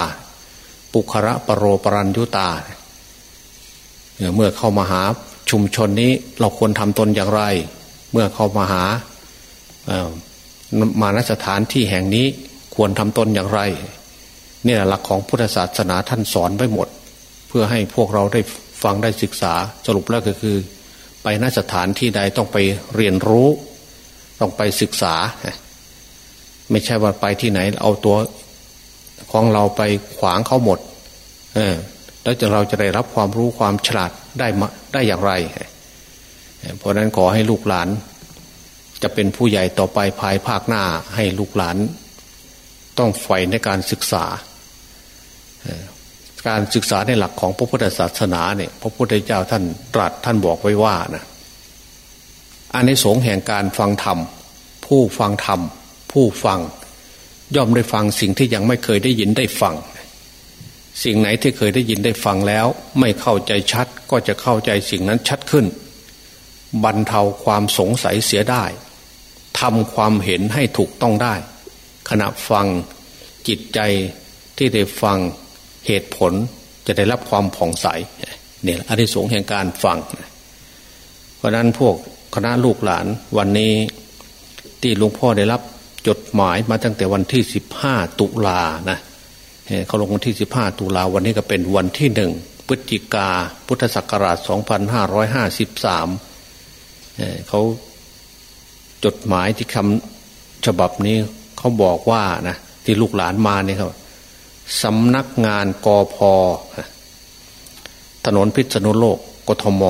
ปุคระปรโรปรันยุตา เมื่อเข้ามาหาชุมชนนี้เราควรทำตนอย่างไร เมื่อเข้ามาหามาณสถานที่แห่งนี้ควรทำตนอย่างไร นี่แหละหลักของพุทธศาสนาท่านสอนไว้หมด เพื่อให้พวกเราได้ฟังได้ศึกษาสรุปแล้วก็คือ ไปณสถานที่ใดต้องไปเรียนรู้ ต้องไปศึกษา ไม่ใช่ว่าไปที่ไหน เอาตัวของเราไปขวางเขาหมด เออแล้วจะเราจะได้รับความรู้ความฉลาดได้มาได้อย่างไร เพราะนั้นขอให้ลูกหลาน จะเป็นผู้ใหญ่ต่อไปภายภาคหน้าให้ลูกหลาน ต้องใฝ่ในการศึกษา การศึกษาในหลักของพระพุทธศาสนาเนี่ย พระพุทธเจ้าท่านตรัสท่านบอกไว้ว่านะอันในสงแห่งการฟังธรรม ผู้ฟังธรรม ผู้ฟัง ย่อมได้ฟังสิ่งที่ยังไม่เคยได้ยินได้ฟัง สิ่งไหนที่เคยได้ยินได้ฟังแล้ว ไม่เข้าใจชัดก็จะเข้าใจสิ่งนั้นชัดขึ้น บรรเทาความสงสัยเสียได้ทำความเห็นให้ถูกต้องได้ ขณะฟังจิตใจที่ได้ฟัง เหตุผลจะได้รับความผ่องใสเนี่ยอริสงแห่งการฟัง เพราะนั้นพวกคณะลูกหลานวันนี้ที่หลวงพ่อได้รับจดหมายมาตั้งแต่วันที่สิบห้าตุลานะเขาลงวันที่สิบห้าตุลาวันนี้ก็เป็นวันที่หนึ่งพฤศจิกาพุทธศักราชสองพันห้าร้อยห้าสิบสามเขาจดหมายที่คำฉบับนี้เขาบอกว่านะที่ลูกหลานมาเนี่ยครับ สำนักงานกอพอถนนพิษณุโลกกทม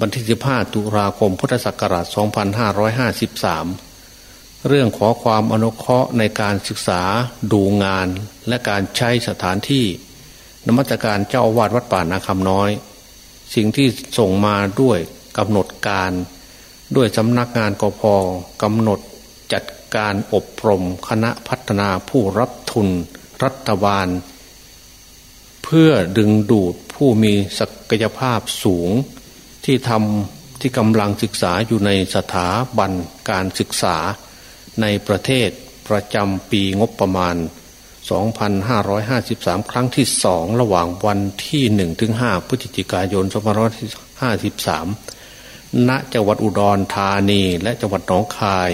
วันที่สิบห้าตุลาคมพุทธศักราชสองพันห้าร้อยห้าสิบสามเรื่องขอความอนุเคราะห์ในการศึกษาดูงานและการใช้สถานที่นมัสการเจ้าวาดวัดป่านาคำน้อย สิ่งที่ส่งมาด้วยกำหนดการ ด้วยสำนักงานกพกำหนด จัดการอบรมคณะพัฒนาผู้รับทุนรัฐบาล เพื่อดึงดูดผู้มีศักยภาพสูงที่ทำที่กำลังศึกษาอยู่ในสถาบันการศึกษาในประเทศประจำปีงบประมาณ 2553 ครั้งที่สองระหว่างวันที่1ถึง5พฤศจิกายน 2553 ณ จังหวัดอุดรธานีและจังหวัดหนองคาย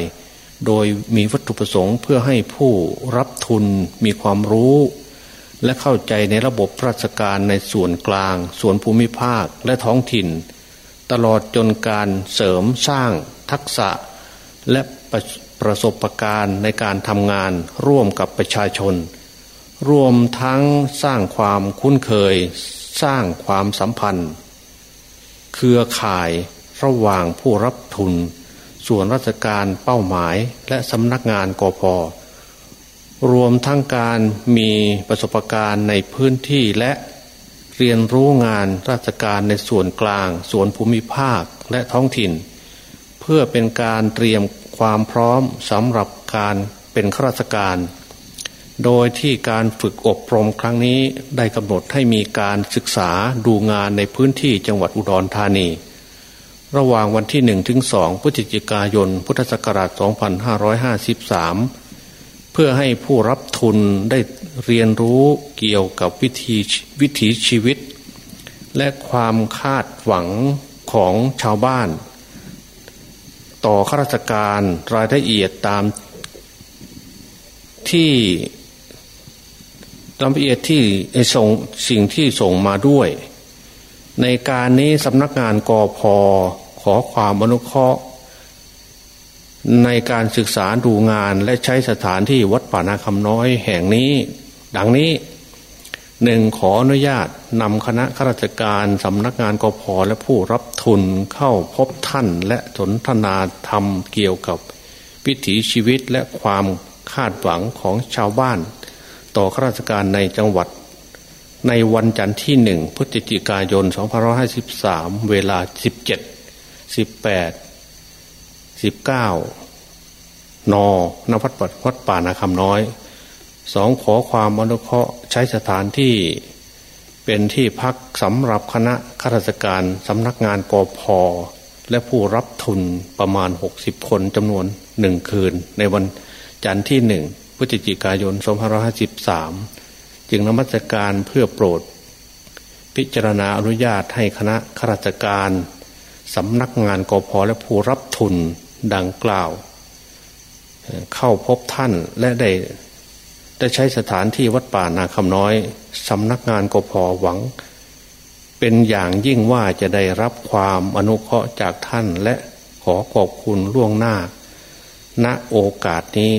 โดยมีวัตถุประสงค์เพื่อให้ผู้รับทุนมีความรู้ และเข้าใจในระบบราชการในส่วนกลาง ส่วนภูมิภาคและท้องถิ่น ตลอดจนการเสริมสร้างทักษะ และประประสบการณ์ในการทำงานร่วมกับประชาชน รวมทั้งสร้างความคุ้นเคย สร้างความสัมพันธ์ เครือข่ายระหว่างผู้รับทุน ส่วนราชการเป้าหมายและสำนักงานกพรวมทั้งการมีประสบการณ์ในพื้นที่และเรียนรู้งานราชการในส่วนกลาง ส่วนภูมิภาคและท้องถิ่น เพื่อเป็นการเตรียมความพร้อมสำหรับการเป็นข้าราชการ โดยที่การฝึกอบรมครั้งนี้ได้กำหนดให้มีการศึกษาดูงานในพื้นที่จังหวัดอุดรธานี ระหว่างวันที่หนึ่งถึงสองพฤศจิกายน พุทธศักราช 2553 เพื่อให้ผู้รับทุนได้เรียนรู้เกี่ยวกับวิธีวิถีชีวิต และความคาดหวังของชาวบ้าน ต่อข้าราชการรายละเอียดตามที่รายละเอียดที่ส่งสิ่งที่ส่งมาด้วย ในการนี้สำนักงานกอพอ อความอนุเคราะห์ ในการศึกษาดูงานและใช้สถานที่วัดป่านาคำน้อยแห่งนี้ ดังนี้หนึ่งขออนุญาตนำคณะข้าราชการสำนักงานกพและผู้รับทุนเข้าพบท่านและสนทนาธรรมเกี่ยวกับวิถีชีวิตและความคาดหวังของชาวบ้าน ต่อข้าราชการในจังหวัด ในวันจันทร์ที่หนึ่งพฤศจิกายน 2553 เวลา 17 18 19นนวัดวัดป่านาคำน้อยสองขอความอนุเคราะห์ใช้สถานที่เป็นที่พักสำหรับคณะข้าราชการสำนักงานกอพอและผู้รับทุนประมาณ 60 คนจำนวนหนึ่งคืน ในวันจันทร์ที่หนึ่งพฤศจิกายน2553 จึงนมัสการเพื่อโปรด พิจารณาอนุญาตให้คณะข้าราชการ สำนักงานกพและผู้รับทุนดังกล่าว เข้าพบท่านและได้ได้ใช้สถานที่วัดป่านาคำน้อยสำนักงานกพหวัง เป็นอย่างยิ่งว่าจะได้รับความอนุเคราะห์จากท่านและขอขอบคุณล่วงหน้า ณโอกาสนี้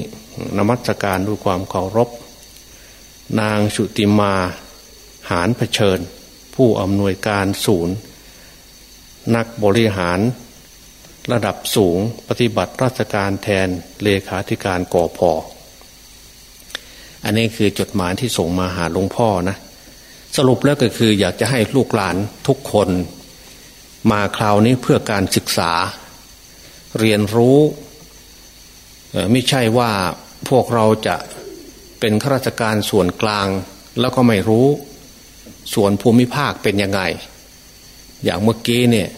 นมัสการด้วยความเคารพ นางสุติมาหารเผชิญ ผู้อำนวยการศูนย์ นักบริหาร ระดับสูงปฏิบัติราชการแทนเลขาธิการกอพออันนี้คือจดหมายที่ส่งมาหาหลวงพ่อนะสรุปแล้วก็คืออยากจะให้ลูกหลานทุกคน มาคราวนี้เพื่อการศึกษา เรียนรู้ไม่ใช่ว่าพวกเราจะเป็นข้าราชการส่วนกลาง แล้วก็ไม่รู้ส่วนภูมิภาคเป็นยังไง อย่างเมื่อกี้เนี่ย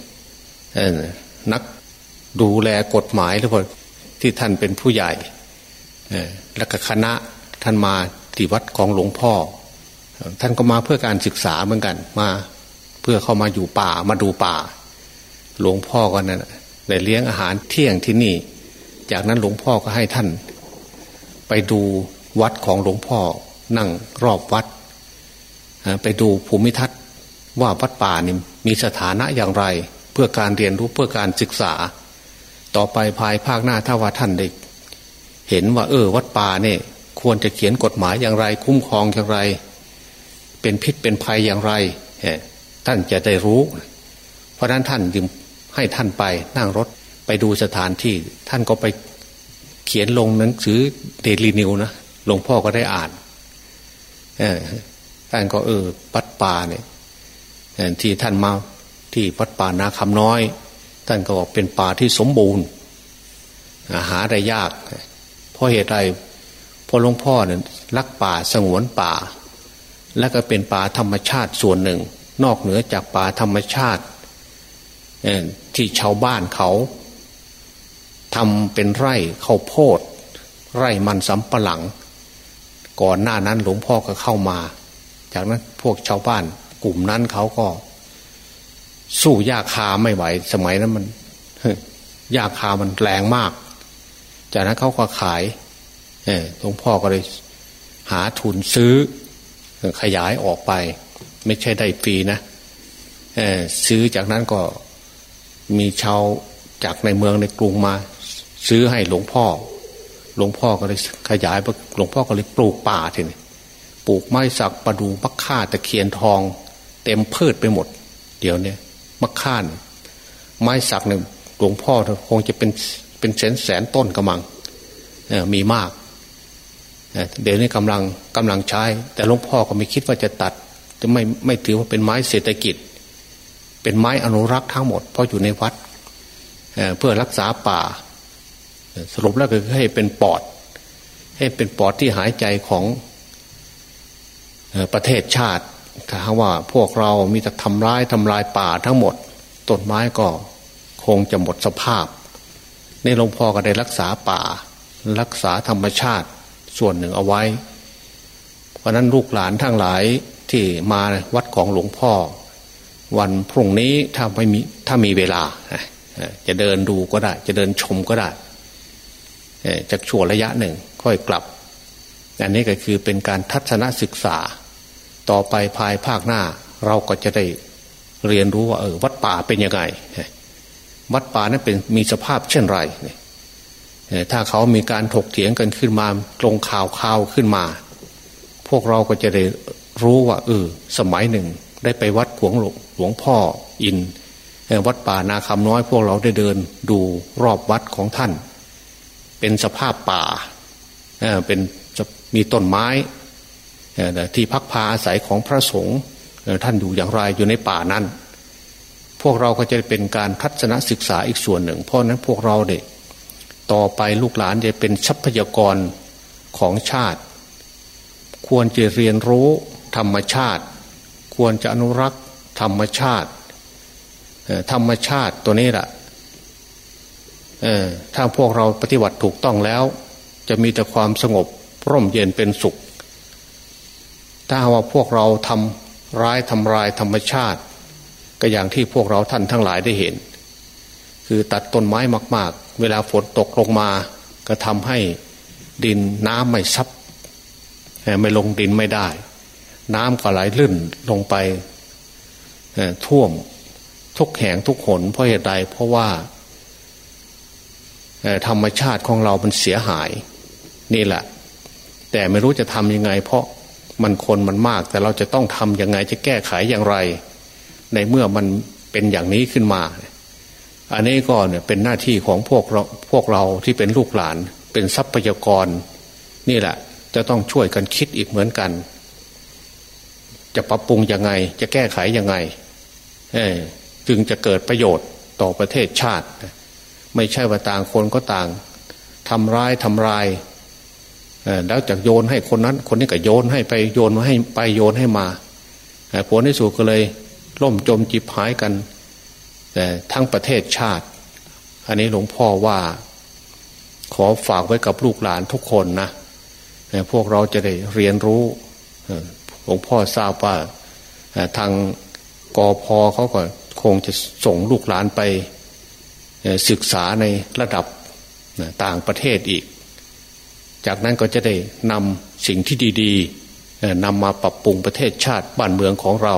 นักดูแลกฎหมายหรือเปล่าที่ท่านเป็นผู้ใหญ่แล้วก็คณะท่านมาที่วัดของหลวงพ่อ ท่านก็มาเพื่อการศึกษาเหมือนกันมาเพื่อเข้ามาอยู่ป่ามาดูป่า หลวงพ่อก็นั่นได้เลี้ยงอาหารเที่ยงที่นี่ จากนั้นหลวงพ่อก็ให้ท่าน ไปดูวัดของหลวงพ่อนั่งรอบวัด ไปดูภูมิทัศน์ ว่าวัดป่านี่มีสถานะอย่างไร เพื่อการเรียนรู้เพื่อการศึกษา ต่อไปภายภาคหน้าถ้าว่าท่านได้เห็นว่า เออ วัดป่าเนี่ยควรจะเขียนกฎหมายอย่างไร คุ้มครองอย่างไร เป็นพิษเป็นภัยอย่างไรท่านจะได้รู้ เพราะนั้นท่านจึงให้ท่านไปนั่งรถไปดูสถานที่ ท่านก็ไปเขียนลงหนังสือเดลีนิวนะหลวงพ่อก็ได้อ่านท่านก็เออวัดป่าเนี่ย ที่ท่านมาที่วัดป่านาคำน้อย ท่านก็บอกเป็นป่าที่สมบูรณ์หาได้ยาก เพราะเหตุใดพอหลวงพ่อเนี่ยรักป่าสงวนป่า และก็เป็นป่าธรรมชาติส่วนหนึ่ง นอกเหนือจากป่าธรรมชาติที่ชาวบ้านเขาทำเป็นไร่ข้าวโพด ไร่มันสำปะหลัง ก่อนหน้านั้นหลวงพ่อก็เข้ามา จากนั้นพวกชาวบ้าน กลุ่มนั้นเขาก็ สู้ยาคาไม่ไหว สมัยนั้นมันยาคามันแรงมาก จากนั้นเขาก็ขายหลวงพ่อก็เลยหาทุนซื้อ ขยายออกไป ไม่ใช่ได้ฟรีนะซื้อจากนั้นก็มีชาวจากในเมืองในกรุงมา ซื้อให้หลวงพ่อ หลวงพ่อก็เลยขยายหลวงพ่อก็เลยปลูกป่าทีนี้ปลูกไม้สักประดูมักข่าตะเคียนทอง เต็มพืชไปหมด เดี๋ยวนี้มักข่าน ไม้สักหนึ่งหลวงพ่อคงจะเป็นเป็นแสนแสนต้นกำลังมีมากเดี๋ยวนี้กำลังกำลังใช้ แต่หลวงพ่อก็ไม่คิดว่าจะตัด จะไม่ไม่ถือว่าเป็นไม้เศรษฐกิจ เป็นไม้อนุรักษ์ทั้งหมด เพราะอยู่ในวัดเพื่อรักษาป่า สรุปแล้วก็คือให้เป็นปอด ให้เป็นปอดที่หายใจของประเทศชาติ ถ้าว่าพวกเรามีแต่ทำร้ายทำลายป่าทั้งหมดต้นไม้ก็คงจะหมดสภาพ ในหลวงพ่อก็ได้รักษาป่า รักษาธรรมชาติส่วนหนึ่งเอาไว้ เพราะนั้นลูกหลานทั้งหลายที่มาวัดของหลวงพ่อ วันพรุ่งนี้ถ้าไม่มีถ้ามีเวลา จะเดินดูก็ได้ จะเดินชมก็ได้จากช่วงระยะหนึ่งค่อยกลับ อันนี้ก็คือเป็นการทัศนศึกษา ต่อไปภายภาคหน้า เราก็จะได้เรียนรู้ว่าเออวัดป่าเป็นยังไง วัดป่านั้นเป็นมีสภาพเช่นไรถ้าเขามีการถกเถียงกันขึ้นมาลงข่าวข่าวขึ้นมา พวกเราก็จะได้รู้ว่าเออสมัยหนึ่งได้ไปวัดหลวงหลวงพ่ออินวัดป่านาคำน้อยพวกเราได้เดินดูรอบวัดของท่าน เป็นสภาพป่าเป็นมีต้นไม้ ที่พักพาอาศัยของพระสงฆ์ท่านอยู่อย่างไรอยู่ในป่านั้น พวกเราก็จะเป็นการทัศนศึกษาอีกส่วนหนึ่ง เพราะนั้นพวกเราเนี่ยต่อไปลูกหลานจะเป็นทรัพยากรของชาติ ควรจะเรียนรู้ธรรมชาติ ควรจะอนุรักษ์ธรรมชาติธรรมชาติตัวนี้แหละถ้าพวกเราปฏิบัติถูกต้องแล้ว จะมีแต่ความสงบร่มเย็นเป็นสุข ถ้าว่าพวกเราทำร้ายทำลายธรรมชาติ ก็อย่างที่พวกเราท่านทั้งหลายได้เห็น คือตัดต้นไม้มาก ๆ เวลาฝนตกลงมา ก็ทำให้ดินน้ำไม่ซับไม่ลงดินไม่ได้ น้ำก็ไหลลื่นลงไปท่วมทุกแห่งทุกหนเพราะเหตุใดเพราะว่าธรรมชาติของเรามันเสียหาย นี่แหละ แต่ไม่รู้จะทำยังไง เพราะ มันคนมันมาก แต่เราจะต้องทำยังไงจะแก้ไขอย่างไร ในเมื่อมันเป็นอย่างนี้ขึ้นมา อันนี้ก็เนี่ยเป็นหน้าที่ของพวกเราพวกเราที่เป็นลูกหลาน เป็นทรัพยากร นี่แหละ จะต้องช่วยกันคิดอีกเหมือนกัน จะปรับปรุงยังไง จะแก้ไขยังไงเอจึงจะเกิดประโยชน์ต่อประเทศชาติ ไม่ใช่ว่าต่างคนก็ต่างทำร้ายทำลาย แล้วจากโยนให้คนนั้น คนนี้ก็โยนให้ไปโยนมาให้ไปโยนให้มาผลที่สุดก็เลยล่มจมจิบหายกัน แต่ทั้งประเทศชาติ อันนี้หลวงพ่อว่า ขอฝากไว้กับลูกหลานทุกคนนะพวกเราจะได้เรียนรู้หลวงพ่อทราบว่าทางกอพอเขาก็คงจะส่งลูกหลานไปศึกษาในระดับต่างประเทศอีก จากนั้นก็จะได้นำสิ่งที่ดีๆนำมาปรับปรุงประเทศชาติบ้านเมืองของเรา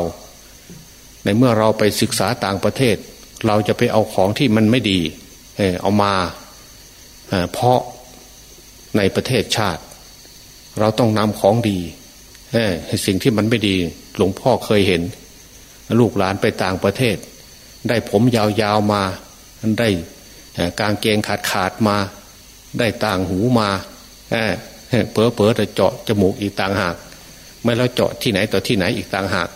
ในเมื่อเราไปศึกษาต่างประเทศ เราจะไปเอาของที่มันไม่ดีเอามาเพราะในประเทศชาติ เราต้องนำของดีสิ่งที่มันไม่ดีหลวงพ่อเคยเห็น ลูกหลานไปต่างประเทศ ได้ผมยาวๆมาได้กางเกงขาดขาดมา ได้ต่างหูมา เผลอเผลอแต่เจาะจมูกอีกต่างหาก ไม่แล้วเจาะที่ไหนต่อที่ไหนอีกต่างหาก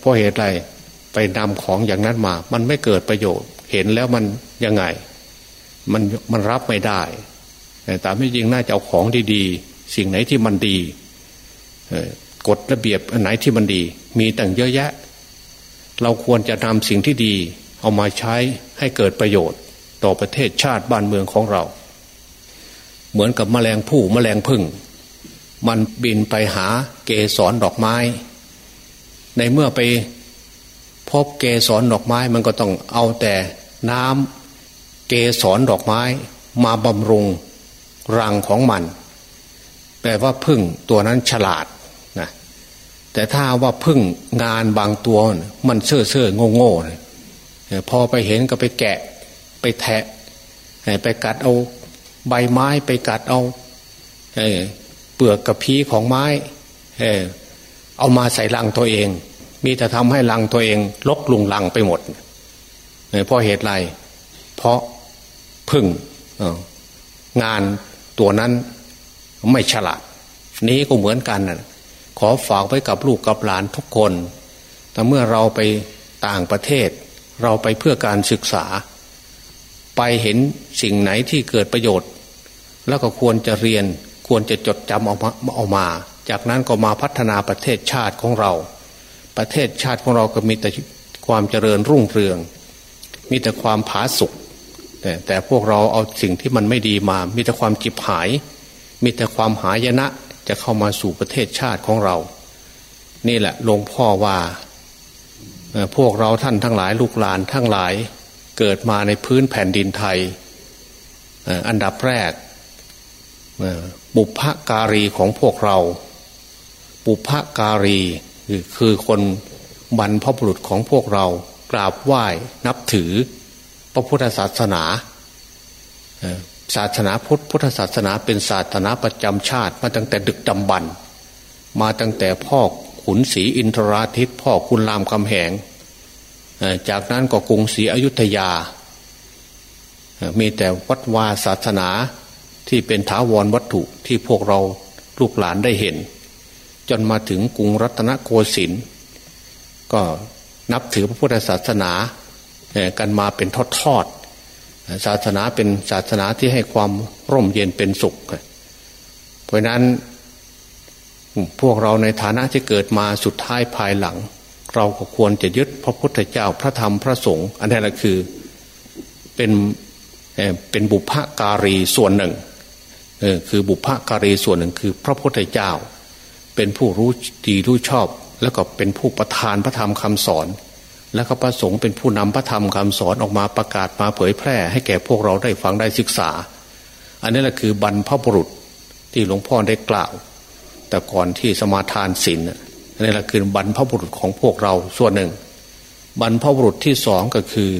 เพราะเหตุไรไปนำของอย่างนั้นมา มันไม่เกิดประโยชน์ เห็นแล้วมันยังไง มันมันรับไม่ได้แต่ไม่จริงน่าจะเอาของดีๆ สิ่งไหนที่มันดีกฎระเบียบอันไหนที่มันดี มีตั้งเยอะแยะ เราควรจะนำสิ่งที่ดี เอามาใช้ให้เกิดประโยชน์ ต่อประเทศชาติบ้านเมืองของเรา เหมือนกับแมลงผู้แมลงพึ่ง มันบินไปหาเกสรดอกไม้ ในเมื่อไปพบเกสรดอกไม้ มันก็ต้องเอาแต่น้ำเกสรดอกไม้ มาบำรุงรังของมัน แปลว่าพึ่งตัวนั้นฉลาดนะแต่ถ้าว่าพึ่งงานบางตัว มันเซ่อเซ่อโง่โง่พอไปเห็นก็ไปแกะไปแทะไปกัดเอา ใบไม้ไปกัดเอาเปลือกกระพี้ของไม้เอามาใส่รังตัวเอง มีแต่ทำให้รังตัวเองลกลุงลังไปหมดเพราะเหตุไร เพราะพึ่งงานตัวนั้นไม่ฉลาด นี้ก็เหมือนกันนะขอฝากไว้กับลูกกับหลานทุกคน แต่เมื่อเราไปต่างประเทศ เราไปเพื่อการศึกษา ไปเห็นสิ่งไหนที่เกิดประโยชน์ แล้วก็ควรจะเรียนควรจะจดจำออกมาออกมา จากนั้นก็มาพัฒนาประเทศชาติของเรา ประเทศชาติของเราก็มีแต่ความเจริญรุ่งเรือง มีแต่ความผาสุกแต่แต่พวกเราเอาสิ่งที่มันไม่ดีมา มีแต่ความจิบหาย มีแต่ความหายนะจะเข้ามาสู่ประเทศชาติของเรา นี่แหละหลวงพ่อว่าพวกเราท่านทั้งหลายลูกหลานทั้งหลาย เกิดมาในพื้นแผ่นดินไทย อันดับแรกบุพการีของพวกเรา บุพการีคือคนบรรพบุรุษของพวกเรากราบไหว้นับถือ พระพุทธศาสนาศาสนาพุทธพุทธศาสนาเป็นศาสนาประจำชาติ มาตั้งแต่ดึกดำบรรมาตั้งแต่พ่อขุนศรีอินทราทิตพ่อคุณรามคำแหง จากนั้นก็กรุงศรีอยุธยา มีแต่วัดวาศาสนาที่เป็นถาวรวัตถุที่พวกเราลูกหลานได้เห็น จนมาถึงกรุงรัตนโกสินทร์ก็นับถือพระพุทธศาสนากันมาเป็นทอดๆศาสนาเป็นศาสนาที่ให้ความร่มเย็นเป็นสุข เพราะนั้นพวกเราในฐานะที่เกิดมาสุดท้ายภายหลัง เราก็ควรจะยึดพระพุทธเจ้าพระธรรมพระสงฆ์อันนี้แหละคือเป็นเป็นบุพการีส่วนหนึ่งคือบุพการีส่วนหนึ่งคือพระพุทธเจ้า เป็นผู้รู้ดีรู้ชอบ แล้วก็เป็นผู้ประทานพระธรรมคำสอน แล้วก็พระสงฆ์เป็นผู้นำพระธรรมคำสอนออกมาประกาศมาเผยแพร่ ให้แก่พวกเราได้ฟังได้ศึกษา อันนี้แหละคือบรรพบุรุษที่หลวงพ่อได้กล่าว แต่ก่อนที่สมาทานศีล นี้แหละคือบรรพบุรุษของพวกเราส่วนหนึ่ง บรรพบุรุษที่สองก็คือ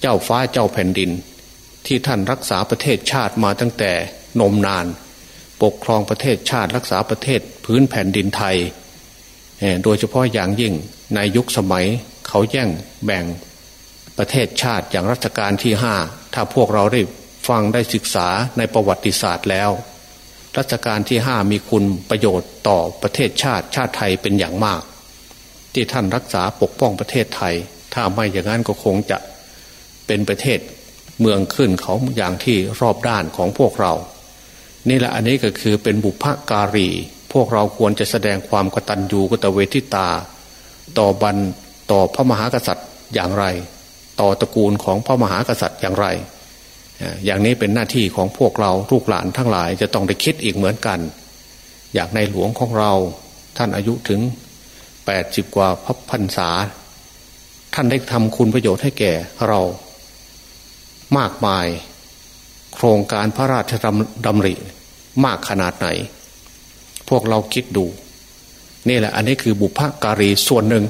เจ้าฟ้าเจ้าแผ่นดิน ที่ท่านรักษาประเทศชาติมาตั้งแต่นมนาน ปกครองประเทศชาติรักษาประเทศพื้นแผ่นดินไทย โดยเฉพาะอย่างยิ่งในยุคสมัยเขาแย่งแบ่งประเทศชาติอย่างรัชกาลที่ห้าถ้าพวกเราได้ฟังได้ศึกษาในประวัติศาสตร์แล้ว รัชกาลที่ห้ามีคุณประโยชน์ต่อประเทศชาติชาติไทยเป็นอย่างมาก ที่ท่านรักษาปกป้องประเทศไทย ถ้าไม่อย่างนั้นก็คงจะเป็นประเทศเมืองขึ้นเขาอย่างที่รอบด้านของพวกเรา นี่แหละอันนี้ก็คือเป็นบุพการี พวกเราควรจะแสดงความกตัญญูกตเวทิตา ต่อบรรต่อพระมหากษัตริย์อย่างไร ต่อตระกูลของพระมหากษัตริย์อย่างไร อย่างนี้เป็นหน้าที่ของพวกเราลูกหลานทั้งหลายจะต้องได้คิดอีกเหมือนกัน อยากในหลวงของเราท่านอายุถึงแปดสิบกว่าพระพรรษา ท่านได้ทำคุณประโยชน์ให้แก่เรา มากมาย โครงการพระราชดำริมากขนาดไหน พวกเราคิดดู นี่แหละ อันนี้คือบุพการีส่วนหนึ่ง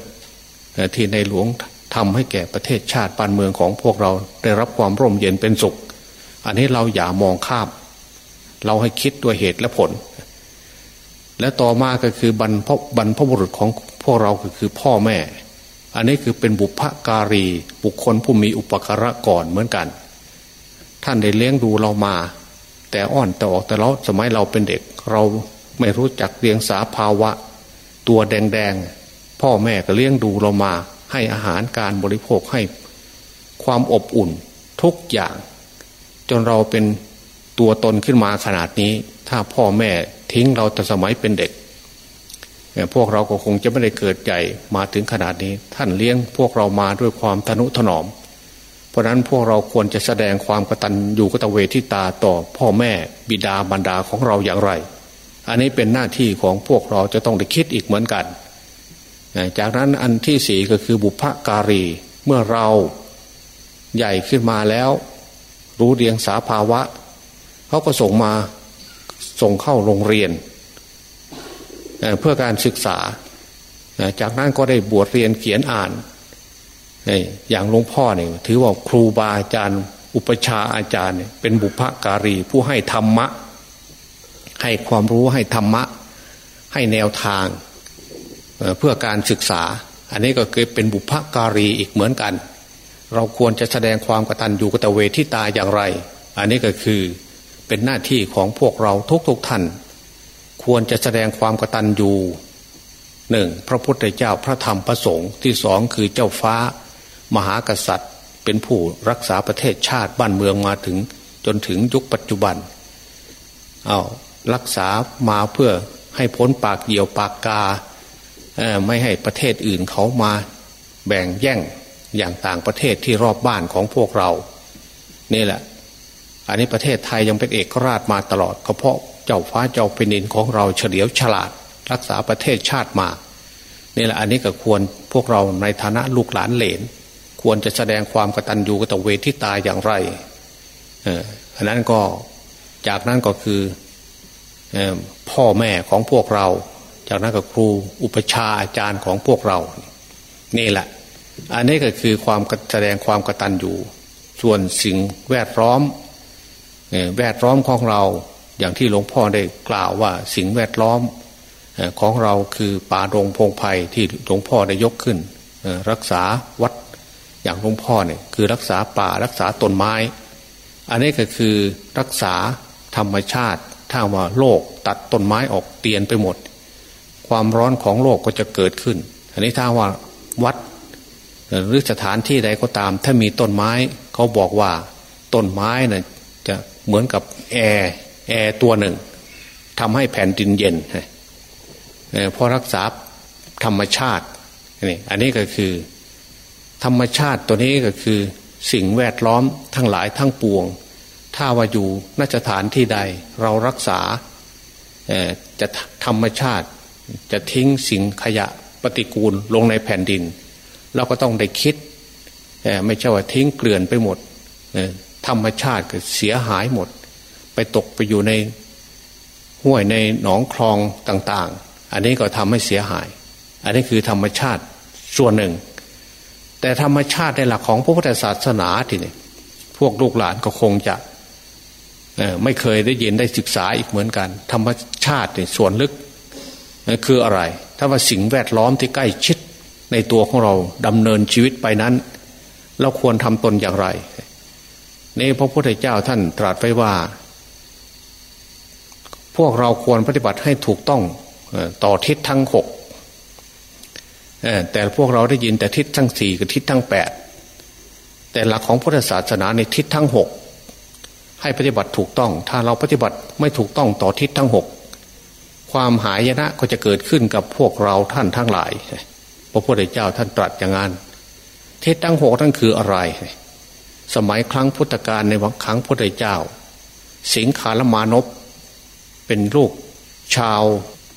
ที่ในหลวงทำให้แก่ประเทศชาติบ้านเมืองของพวกเราได้รับความร่มเย็นเป็นสุข อันนี้เราอย่ามองข้าม เราให้คิดด้วยเหตุและผล และต่อมาก็คือบรรพบรรพบุรุษของพวกเราก็คือพ่อแม่ อันนี้คือเป็นบุพการีบุคคลผู้มีอุปการะก่อนเหมือนกัน ท่านได้เลี้ยงดูเรามา แต่อ่อนแต่ออกแต่เราสมัยเราเป็นเด็ก เราไม่รู้จักเรียงสาภาวะ ตัวแดงๆ พ่อแม่ก็เลี้ยงดูเรามา ให้อาหารการบริโภคให้ความอบอุ่นทุกอย่าง จนเราเป็นตัวตนขึ้นมาขนาดนี้ ถ้าพ่อแม่ทิ้งเราแต่สมัยเป็นเด็ก พวกเราก็คงจะไม่ได้เกิดใหญ่มาถึงขนาดนี้ ท่านเลี้ยงพวกเรามาด้วยความทนุถนอม เพราะนั้นพวกเราควรจะแสดงความกตัญญูกตเวทิตาต่อพ่อแม่บิดาบรรดาของเราอย่างไร อันนี้เป็นหน้าที่ของพวกเราจะต้องได้คิดอีกเหมือนกัน จากนั้นอันที่สี่ก็คือบุพการีเมื่อเราใหญ่ขึ้นมาแล้ว รู้เรียงสาภาวะเขาก็ส่งมาส่งเข้าโรงเรียนเพื่อการศึกษา จากนั้นก็ได้บวชเรียนเขียนอ่าน อย่างหลวงพ่อเนี่ยถือว่าครูบาอาจารย์ อุปชาอาจารย์ เป็นบุพการีผู้ให้ธรรมะ ให้ความรู้ให้ธรรมะ ให้แนวทางเพื่อการศึกษา อันนี้ก็เคือเป็นบุพการีอีกเหมือนกัน เราควรจะแสดงความกตัญญูกตเวทิตาอย่างไร อันนี้ก็คือเป็นหน้าที่ของพวกเราทุกๆทท่าน ควรจะแสดงความกตัญญูหนึ่งพระพุทธเจ้าพระธรรมพระสงฆ์ที่สองคือเจ้าฟ้า มหากษัตริย์ เป็นผู้รักษาประเทศชาติบ้านเมืองมาถึงจนถึงยุคปัจจุบันเอารักษามาเพื่อให้พ้นปากเหี่ยวปากกาไม่ให้ประเทศอื่นเขามาแบ่งแย่ง อย่างต่างประเทศที่รอบบ้านของพวกเรา นี่แหละ อันนี้ประเทศไทยยังเป็นเอกราชมาตลอดก็เพราะเจ้าฟ้าเจ้าแผ่นดินของเราเฉลียวฉลาด รักษาประเทศชาติมานี่แหละอันนี้ก็ควรพวกเราในฐานะลูกหลานเหลน ควรจะแสดงความกตัญญูกตเวทิตาอย่างไรเอออันนั้นก็จากนั้นก็คือพ่อแม่ของพวกเรา จากนั้นก็ครูอุปชาอาจารย์ของพวกเรา นี่แหละ อันนี้ก็คือความแสดงความกตัญญูส่วนสิ่งแวดล้อมแวดล้อมของเราอย่างที่หลวงพ่อได้กล่าวว่าสิ่งแวดล้อมของเราคือป่าดงพงไพ่ที่หลวงพ่อได้ยกขึ้น รักษาวัดอย่างหลวงพ่อเนี่ยคือรักษาป่ารักษาต้นไม้ อันนี้ก็คือรักษาธรรมชาติถ้าว่าโลกตัดต้นไม้ออกเตียนไปหมด ความร้อนของโลกก็จะเกิดขึ้น อันนี้ถ้าว่าวัด หรือสถานที่ใดก็ตาม ถ้ามีต้นไม้เขาบอกว่าต้นไม้เนี่ยจะเหมือนกับแอร์แอร์ตัวหนึ่งทำให้แผ่นดินเย็นเพราะรักษาธรรมชาตินี่อันนี้ก็คือ ธรรมชาติตัวนี้ก็คือ สิ่งแวดล้อมทั้งหลายทั้งปวง ถ้าว่าอยู่นสถานที่ใดเรารักษาจะธรรมชาติจะทิ้งสิ่งขยะปฏิกูลลงในแผ่นดิน เราก็ต้องได้คิดไม่ใช่ว่าทิ้งเกลื่อนไปหมดธรรมชาติก็เสียหายหมด ไปตกไปอยู่ในห้วยในหนองคลองต่าง ๆ อันนี้ก็ทำให้เสียหาย อันนี้คือธรรมชาติส่วนหนึ่ง แต่ธรรมชาติในหลักของพระพุทธศาสนาทีนี้พวกลูกหลานก็คงจะไม่เคยได้ยินได้ศึกษาอีกเหมือนกัน ธรรมชาติส่วนลึกคืออะไร ถ้าว่าสิ่งแวดล้อมที่ใกล้ชิด ในตัวของเราดำเนินชีวิตไปนั้น เราควรทำตนอย่างไรนี่พระพุทธเจ้าท่านตรัสไว้ว่า พวกเราควรปฏิบัติให้ถูกต้องต่อทิศทั้งหกแต่พวกเราได้ยินแต่ทิศทั้งสี่กับทิศทั้งแปดแต่หลักของพุทธศาสนาในทิศทั้งหกให้ปฏิบัติถูกต้อง ถ้าเราปฏิบัติไม่ถูกต้องต่อทิศทั้งหกความหายนะก็จะเกิดขึ้นกับพวกเราท่านทั้งหลาย พระพุทธเจ้าท่านตรัสอย่างนั้นเทศทั้งหกนั่นคืออะไร สมัยครั้งพุทธกาลในวังครั้งพุทธเจ้า สิงคารมานพเป็นลูกชาว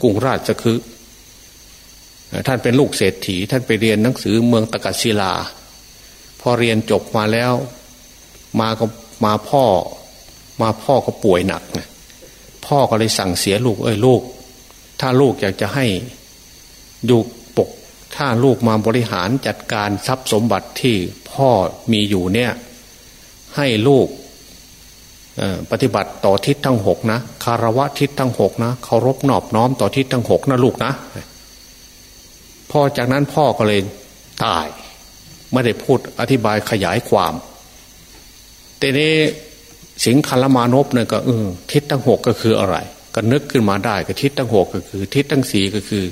กรุงราชคฤห์ท่านเป็นลูกเศรษฐี ท่านไปเรียนหนังสือเมืองตะกัศิลา พอเรียนจบมาแล้ว มาก็มาพ่อ มาพ่อก็ป่วยหนักนะพ่อก็เลยสั่งเสียลูกเอ้ยลูก ถ้าลูกอยากจะให้อยู่ ถ้าลูกมาบริหารจัดการทรัพย์สมบัติที่พ่อมีอยู่เนี่ย ให้ลูกปฏิบัติต่อทิศทั้งหกนะคารวะทิศทั้งหกนะเคารพนอบน้อมต่อทิศทั้งหกนะลูกนะพอจากนั้นพ่อก็เลยตาย ไม่ได้พูดอธิบายขยายความแต่นี้สิงคารมานพเนี่ยก็เออทิศทั้งหกก็คืออะไร ก็นึกขึ้นมาได้ก็ทิศทั้งหกก็คือ ทิศทั้งสี่ก็คือ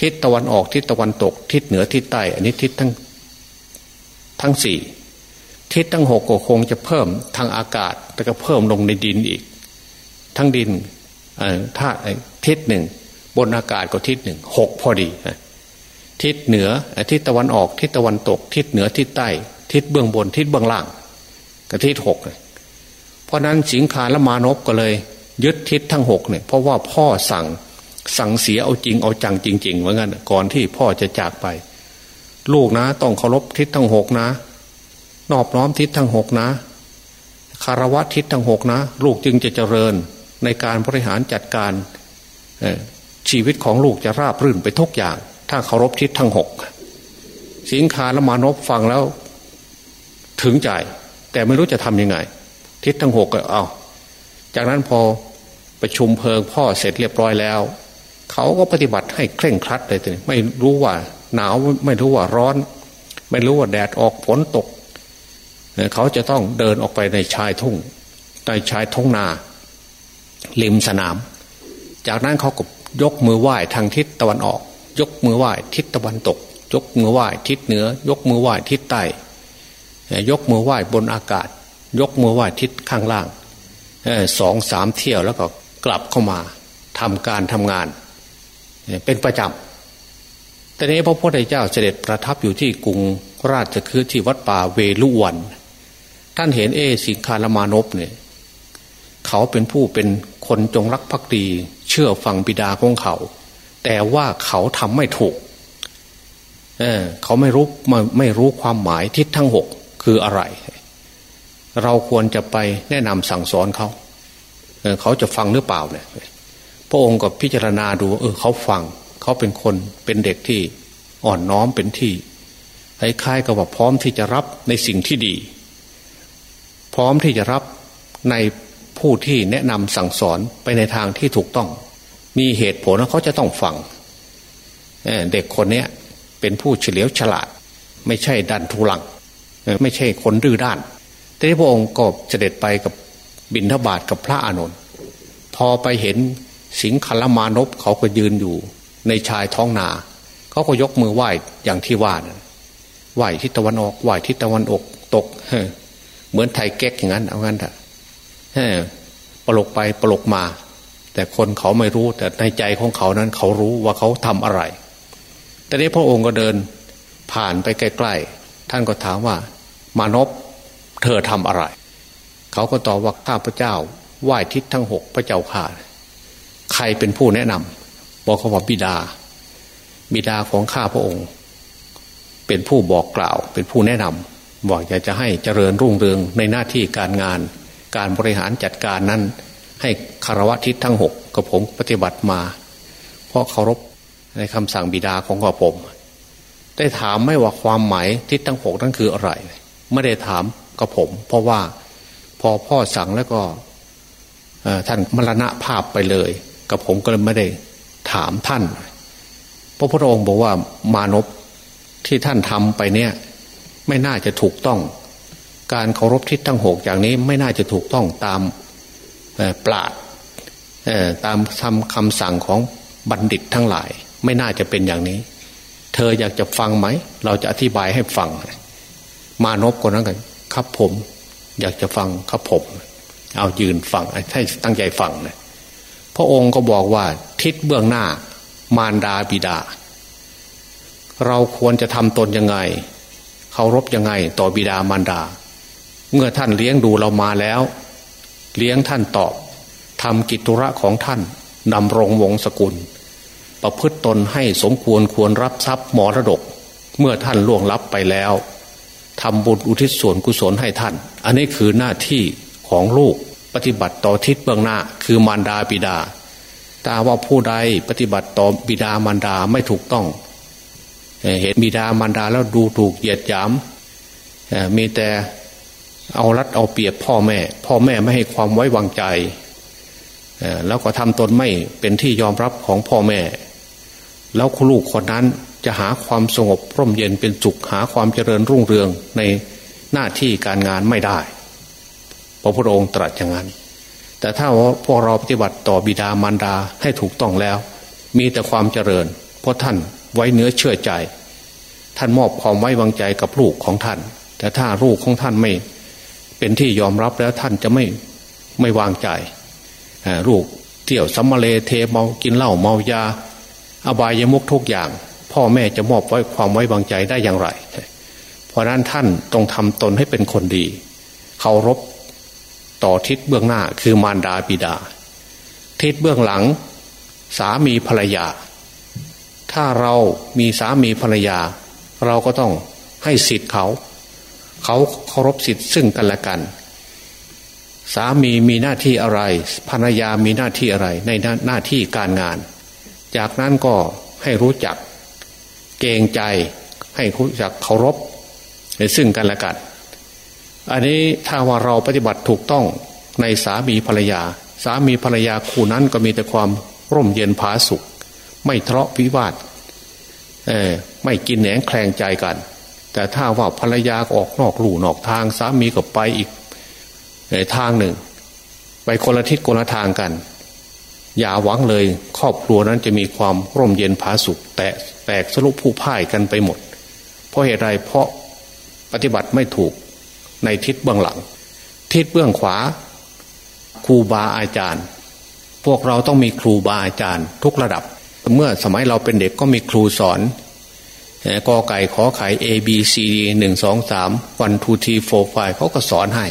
ทิศตะวันออกทิศตะวันตก ทิศเหนือทิศใต้ อันนี้ทิศทั้งทั้งสี่ทิศทั้งหกก็คงจะเพิ่มทางอากาศแต่ก็เพิ่มลงในดินอีก ทั้งดินถ้าทิศหนึ่ง บนอากาศก็ทิศหนึ่งหกพอดีทิศเหนือทิศตะวันออกทิศตะวันตก ทิศเหนือทิศใต้ ทิศเบื้องบนทิศเบื้องล่างก็ทิศหกเพราะนั้นสิงคาและมานพก็เลย ยึดทิศทั้งหกเนี่ยเพราะว่าพ่อสั่ง สั่งเสียเอาจริงเอาจังจริงๆเหมือนกันก่อนที่พ่อจะจากไป ลูกนะ ต้องเคารพทิศทั้งหกนะ นอบน้อมทิศทั้งหกนะ คารวะทิศทั้งหกนะ ลูกจึงจะเจริญในการบริหารจัดการชีวิตของลูกจะราบรื่นไปทุกอย่าง ถ้าเคารพทิศทั้งหกสิงคาและมานพฟังแล้ว ถึงใจ แต่ไม่รู้จะทำยังไง ทิศทั้งหกก็เอา จากนั้นพอประชุมเพลิงพ่อเสร็จเรียบร้อยแล้ว เขาก็ปฏิบัติให้เคร่งครัดเลยทีนี้ไม่รู้ว่าหนาวไม่รู้ว่าร้อน ไม่รู้ว่าแดดออกฝนตก เขาจะต้องเดินออกไปในชายทุ่งในชายทุ่งนาริมสนาม จากนั้นเขาก็ยกมือไหว้ทางทิศตะวันออก ยกมือไหว้ทิศตะวันตก ยกมือไหว้ทิศเหนือ ยกมือไหว้ทิศใต้ยกมือไหว้บนอากาศ ยกมือไหว้ทิศข้างล่างสองสามเที่ยวแล้วก็กลับเข้ามาทำการทำงาน เป็นประจำแต่นี้พระพุทธเจ้าเสด็จประทับอยู่ที่กรุงราชคือที่วัดป่าเวลุวัน ท่านเห็นเอสิงคารมานพเนี่ย เขาเป็นผู้เป็นคนจงรักภักดี เชื่อฟังบิดาของเขา แต่ว่าเขาทำไม่ถูกเเขาไม่รู้ไม่รู้ความหมายทิศทั้งหกคืออะไร เราควรจะไปแนะนำสั่งสอนเขาเเขาจะฟังหรือเปล่าเนี่ย พระองค์ก็พิจารณาดู เออเขาฟังเขาเป็นคนเป็นเด็กที่อ่อนน้อมเป็นที่คล้ายๆกับว่าพร้อมที่จะรับในสิ่งที่ดี พร้อมที่จะรับในผู้ที่แนะนำสั่งสอนไปในทางที่ถูกต้อง มีเหตุผลว่าเขาจะต้องฟังเเด็กคนนี้เป็นผู้เฉลียวฉลาด ไม่ใช่ดันทุลัง ไม่ใช่คนดื้อด้าน แต่พระองค์ก็เสด็จไปกับบินทบาทกับพระอานนท์พอไปเห็น สิงคลมานพเขาก็ยืนอยู่ในชายท้องนาเขาก็ยกมือไหว้อย่างที่ว่านะไหว้ทิศตะวันออกไหว้ทิศตะวันออกตกเหมือนไทยแก๊กอย่างนั้นเอางั้นเถอะปลกไปปลกมา แต่คนเขาไม่รู้แต่ในใจของเขานั้น เขารู้ว่าเขาทำอะไร แต่นี้พระองค์ก็เดินผ่านไปใกล้ๆท่านก็ถามว่ามานพเธอทำอะไร เขาก็ตอบว่าข้าพระเจ้าไหว้ทิศทั้งหกพระเจ้าข่า ใครเป็นผู้แนะนำบอกเขาว่าบิดา บิดาของข้าพระองค์ เป็นผู้บอกกล่าว เป็นผู้แนะนำบอกอยากจะให้เจริญรุ่งเรืองในหน้าที่การงาน การบริหารจัดการนั้น ให้คารวะทิศทั้งหกกับผมปฏิบัติมา เพราะเคารพในคำสั่งบิดาของกับผม ได้ถามไม่ว่าความหมายทิศทั้งหกนั่นคืออะไร ไม่ได้ถามกับผม เพราะว่าพอพ่อสั่งแล้วก็ท่านมรณะภาพไปเลย กับผมก็เลยไม่ได้ถามท่าน พระพุทธองค์บอกว่ามานพที่ท่านทำไปเนี่ย ไม่น่าจะถูกต้อง การเคารพทิศทั้งหกอย่างนี้ไม่น่าจะถูกต้องตามปราดตามทำคำสั่งของบัณฑิตทั้งหลาย ไม่น่าจะเป็นอย่างนี้ เธออยากจะฟังไหม เราจะอธิบายให้ฟัง มานพคนนั้นกันครับผม อยากจะฟังครับผม เอายืนฟังให้ตั้งใจฟังนะ พระองค์ก็บอกว่าทิศเบื้องหน้ามารดาบิดา เราควรจะทำตนยังไงเคารพยังไงต่อบิดามารดา เมื่อท่านเลี้ยงดูเรามาแล้ว เลี้ยงท่านตอบทำกิจธุระของท่านดำรงวงศกุล ประพฤตตนให้สมควรควรรับทรัพย์มรดก เมื่อท่านล่วงลับไปแล้วทำบุญอุทิศส่วนกุศลให้ท่าน อันนี้คือหน้าที่ของลูก ปฏิบัติต่อทิศเบื้องหน้า คือมารดาบิดาตาว่าผู้ใดปฏิบัติต่อบิดามารดาไม่ถูกต้อง เห็นบิดามารดาแล้วดูถูกเหยียดหยามมีแต่เอารัดเอาเปรียบพ่อแม่ พ่อแม่ไม่ให้ความไว้วางใจแล้วก็ทำตนไม่เป็นที่ยอมรับของพ่อแม่ แล้วลูกคนนั้นจะหาความสงบร่มเย็นเป็นสุขหาความเจริญรุ่งเรืองในหน้าที่การงานไม่ได้ พระพุทธองค์ตรัสอย่างนั้น แต่ถ้าว่าพวกเราปฏิบัติต่อบิดามารดาให้ถูกต้องแล้ว มีแต่ความเจริญ เพราะท่านไว้เนื้อเชื่อใจ ท่านมอบความไว้วางใจกับลูกของท่าน แต่ถ้าลูกของท่านไม่เป็นที่ยอมรับแล้วท่านจะไม่ไม่วางใจลูกเที่ยวสัมมาเลเทเมากินเหล้าเมายา อบายยมุกทุกอย่าง พ่อแม่จะมอบไว้ความไว้วางใจได้อย่างไร เพราะนั้นท่านต้องทำตนให้เป็นคนดีเคารพ ต่อทิศเบื้องหน้าคือมารดาบิดา ทิศเบื้องหลัง สามีภรรยา ถ้าเรามีสามีภรรยา เราก็ต้องให้สิทธิ์เขา เขาเคารพสิทธิ์ซึ่งกันและกัน สามีมีหน้าที่อะไร ภรรยามีหน้าที่อะไรในหน้าที่การงาน จากนั้นก็ให้รู้จัก เกรงใจให้รู้จักเคารพซึ่งกันและกัน อันนี้ถ้าว่าเราปฏิบัติถูกต้องในสามีภรรยา สามีภรรยาคู่นั้นก็มีแต่ความร่มเย็นผาสุข ไม่ทะเลาะวิวาทไม่กินแหนงแคลงใจกัน แต่ถ้าว่าภรรยาออกนอกลู่นอกทาง สามีก็ไปอีกทางหนึ่ง ไปคนละทิศคนละทางกัน อย่าหวังเลย ครอบครัวนั้นจะมีความร่มเย็นผาสุข แต่แตกสรุปผู้พ่ายกันไปหมด เพราะเหตุไรเพราะปฏิบัติไม่ถูก ในทิศเบื้องหลัง ทิศเบื้องขวา ครูบาอาจารย์ พวกเราต้องมีครูบาอาจารย์ ทุกระดับ เมื่อสมัยเราเป็นเด็กก็มีครูสอนกอไก่ขอไข่ A B C D หนึ่งสองสามวันทูทีโฟไฟเขาก็สอนให้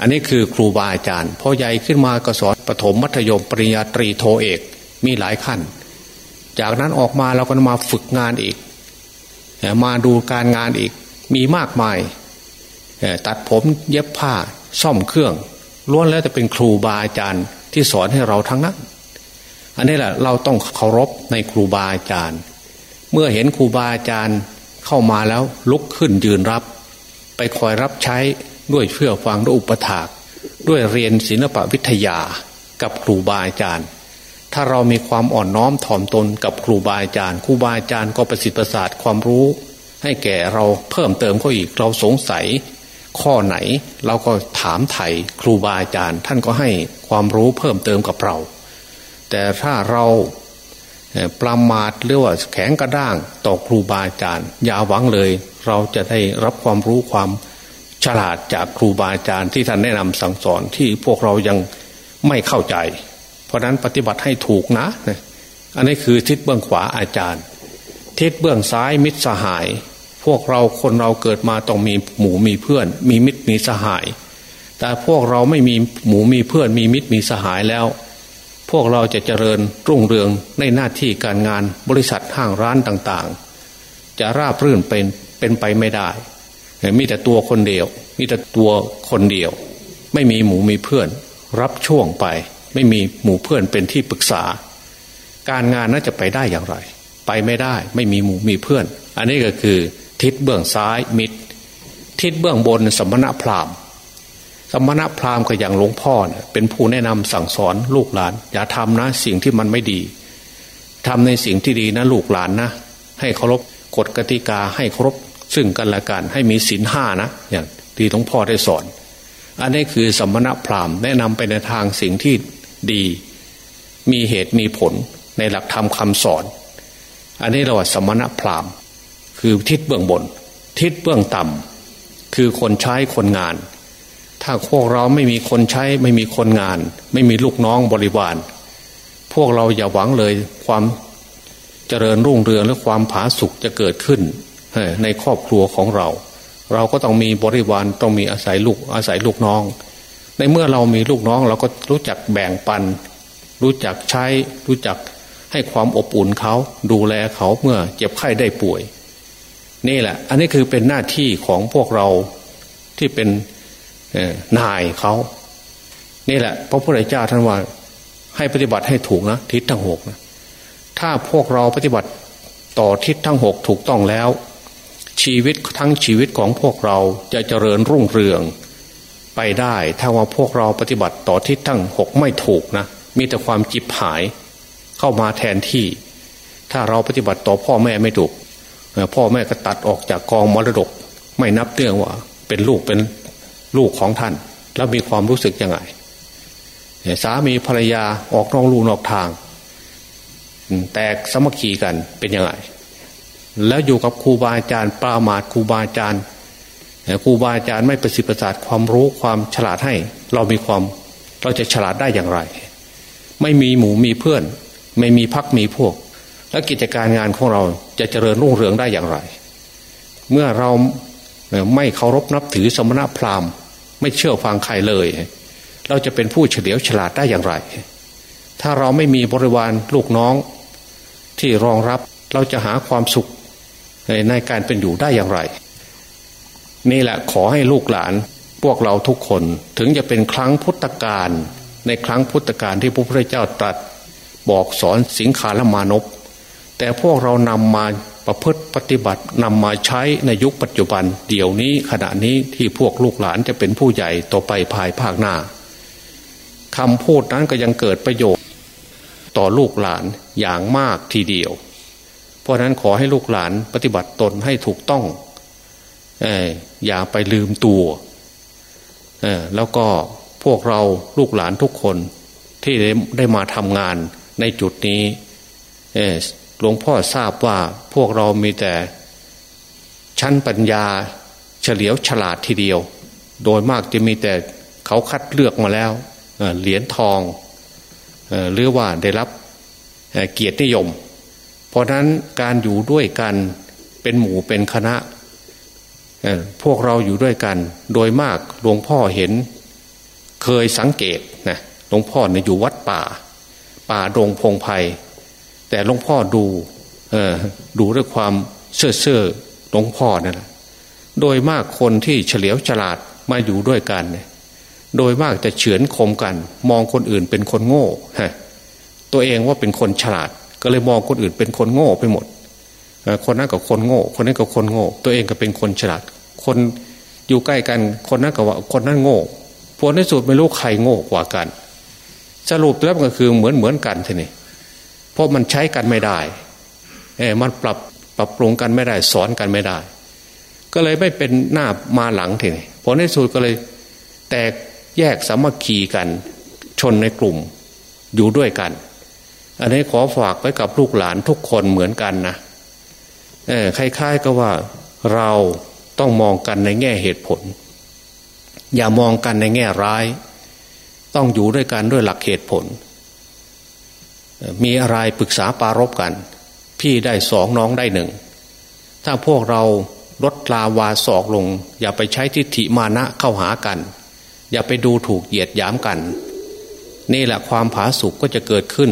อันนี้คือครูบาอาจารย์พอใหญ่ขึ้นมาก็สอนปฐมมัธยมปริญญาตรีโทเอกมีหลายขั้น จากนั้นออกมาเราก็มาฝึกงานอีก มาดูการงานอีกมีมากมาย ตัดผมเย็บผ้าซ่อมเครื่องล้วนแล้วจะเป็นครูบาอาจารย์ที่สอนให้เราทั้งนั้น อันนี้แหละเราต้องเคารพในครูบาอาจารย์ เมื่อเห็นครูบาอาจารย์เข้ามาแล้วลุกขึ้นยืนรับ ไปคอยรับใช้ด้วยเพื่อฟังด้วยอุปถาก ด้วยเรียนศิลปวิทยากับครูบาอาจารย์ ถ้าเรามีความอ่อนน้อมถ่อมตนกับครูบาอาจารย์ ครูบาอาจารย์ก็ประสิทธิ์ประสาทความรู้ ให้แก่เราเพิ่มเติมเขาอีกเราสงสัย ข้อไหน เราก็ถามไถ่ครูบาอาจารย์ ท่านก็ให้ความรู้เพิ่มเติมกับเรา แต่ถ้าเราประมาทหรือว่าแข็งกระด้างต่อครูบาอาจารย์ อย่าหวังเลย เราจะได้รับความรู้ความฉลาดจากครูบาอาจารย์ที่ท่านแนะนำสั่งสอนที่พวกเรายังไม่เข้าใจ เพราะนั้นปฏิบัติให้ถูกนะ อันนี้คือทิศเบื้องขวาอาจารย์ ทิศเบื้องซ้ายมิตรสหาย พวกเราคนเราเกิดมาต้องมีหมูมีเพื่อน มีมิตรมีสหาย แต่พวกเราไม่มีหมูมีเพื่อน มีมิตรมีสหายแล้ว พวกเราจะเจริญรุ่งเรืองในหน้าที่การงานบริษัทห้างร้านต่างๆ จะราบรื่นเป็นเป็นไปไม่ได้ มีแต่ตัวคนเดียว มีแต่ตัวคนเดียว ไม่มีหมูมีเพื่อน รับช่วงไป ไม่มีหมู่เพื่อนเป็นที่ปรึกษา การงานน่าจะไปได้อย่างไร ไปไม่ได้ ไม่มีหมูมีเพื่อน อันนี้ก็คือ ทิศเบื้องซ้ายมิตรทิศเบื้องบนสมณะพราหมณ์สมณะพราหมณ์ก็อย่างหลวงพ่อเนี่ยเป็นผู้แนะนำสั่งสอนลูกหลาน อย่าทำนะสิ่งที่มันไม่ดีทำในสิ่งที่ดีนะลูกหลานนะ ให้เคารพกฎกติกาให้เคารพซึ่งกันและกันให้มีศีลห้านะอย่างที่หลวงพ่อได้สอน อันนี้คือสมณะพราหมณ์แนะนำไปในทางสิ่งที่ดี มีเหตุมีผลในหลักธรรมคาสอน อันนี้เราว่าสมณะพราหมณ์ คือทิศเบื้องบน ทิศเบื้องต่ำคือคนใช้คนงาน ถ้าพวกเราไม่มีคนใช้ไม่มีคนงาน ไม่มีลูกน้องบริวาร พวกเราอย่าหวังเลยความเจริญรุ่งเรืองและความผาสุกจะเกิดขึ้นในครอบครัวของเรา เราก็ต้องมีบริวารต้องมีอาศัยลูกอาศัยลูกน้อง ในเมื่อเรามีลูกน้องเราก็รู้จักแบ่งปัน รู้จักใช้รู้จักให้ความอบอุ่นเขาดูแลเขาเมื่อเจ็บไข้ได้ป่วย นี่แหละ อันนี้คือเป็นหน้าที่ของพวกเราที่เป็นนายเขา นี่แหละพระพุทธเจ้าท่านว่าให้ปฏิบัติให้ถูกนะทิศทั้งหกนะถ้าพวกเราปฏิบัติต่อทิศทั้งหกถูกต้องแล้ว ชีวิตทั้งชีวิตของพวกเราจะเจริญรุ่งเรืองไปได้ ถ้าว่าพวกเราปฏิบัติต่อทิศทั้งหกไม่ถูกนะมีแต่ความจิบหายเข้ามาแทนที่ ถ้าเราปฏิบัติต่อพ่อแม่ไม่ถูก พ่อแม่ก็ตัดออกจากกองมรดก ไม่นับเนื่องว่า เป็นลูกเป็นลูกของท่าน แล้วมีความรู้สึกยังไงสามีภรรยาออกนอกลูนอกทาง แตกสมัคคีกันเป็นยังไงแล้วอยู่กับครูบาอาจารย์ปรามาทครูบาอาจารย์ครูบาอาจารย์ไม่ประสิทธิ์ประสาทความรู้ความฉลาดให้ เรามีความเราจะฉลาดได้อย่างไร ไม่มีหมูมีเพื่อน ไม่มีพักมีพวก แล้วกิจการงานของเราจะเจริญรุ่งเรืองได้อย่างไร เมื่อเราไม่เคารพนับถือสมณพราหมณ์ ไม่เชื่อฟังใครเลย เราจะเป็นผู้เฉลียวฉลาดได้อย่างไร ถ้าเราไม่มีบริวารลูกน้องที่รองรับเราจะหาความสุขในการเป็นอยู่ได้อย่างไร นี่แหละขอให้ลูกหลานพวกเราทุกคนถึงจะเป็นครั้งพุทธกาลในครั้งพุทธกาลที่พระพุทธเจ้าตรัสบอกสอนสิงคาลมานพ แต่พวกเรานำมาประพฤติปฏิบัตินำมาใช้ในยุคปัจจุบัน เดี๋ยวนี้ขณะนี้ที่พวกลูกหลานจะเป็นผู้ใหญ่ต่อไปภายภาคหน้าคำพูดนั้นก็ยังเกิดประโยชน์ ต่อลูกหลานอย่างมากทีเดียว เพราะนั้นขอให้ลูกหลานปฏิบัติตนให้ถูกต้องอย่าไปลืมตัวแล้วก็พวกเราลูกหลานทุกคนที่ได้มาทำงานในจุดนี้ หลวงพ่อทราบว่าพวกเรามีแต่ ชั้นปัญญาเฉลียวฉลาดทีเดียว โดยมากจะมีแต่เขาคัดเลือกมาแล้วเหรียญทองหรือว่าได้รับเกียรตินิยม เพราะนั้นการอยู่ด้วยกันเป็นหมู่เป็นคณะพวกเราอยู่ด้วยกัน โดยมากหลวงพ่อเห็น เคยสังเกตนะหลวงพ่อเนี่ยอยู่วัดป่า ป่าดงพงไพ แต่หลวงพ่อดูเออดูด้วยความเชื่อเชื่อหลวงพ่อนั่นแหละโดยมากคนที่เฉลียวฉลาดมาอยู่ด้วยกันเนี่ยโดยมากจะเฉือนคมกัน มองคนอื่นเป็นคนโง่ฮะตัวเองว่าเป็นคนฉลาด ก็เลยมองคนอื่นเป็นคนโง่ไปหมดคนนั้นกับคนโง่ คนนี้กับคนโง่ ตัวเองก็เป็นคนฉลาด คนอยู่ใกล้กัน คนนั้นกับว่าคนนั้นโง่ผลในสุดไม่รู้ใครโง่กว่ากัน สรุปแล้วก็คือเหมือนเหมือนกันทีนี้ เพราะมันใช้กันไม่ได้เออมันปรับปรับปรุงกันไม่ได้สอนกันไม่ได้ ก็เลยไม่เป็นหน้ามาหลังทีนี้ผลในสุดก็เลยแตกแยกสามัคคีกันชนในกลุ่มอยู่ด้วยกัน อันนี้ขอฝากไว้กับลูกหลานทุกคนเหมือนกันนะเออคล้ายๆก็ว่าเราต้องมองกันในแง่เหตุผล อย่ามองกันในแง่ร้าย ต้องอยู่ด้วยกันด้วยหลักเหตุผล มีอะไรปรึกษาปารบกัน พี่ได้สองน้องได้หนึ่ง ถ้าพวกเราลดลาวาสอกลง อย่าไปใช้ทิฏฐิมานะเข้าหากัน อย่าไปดูถูกเหยียดหยามกัน นี่แหละความผาสุกก็จะเกิดขึ้น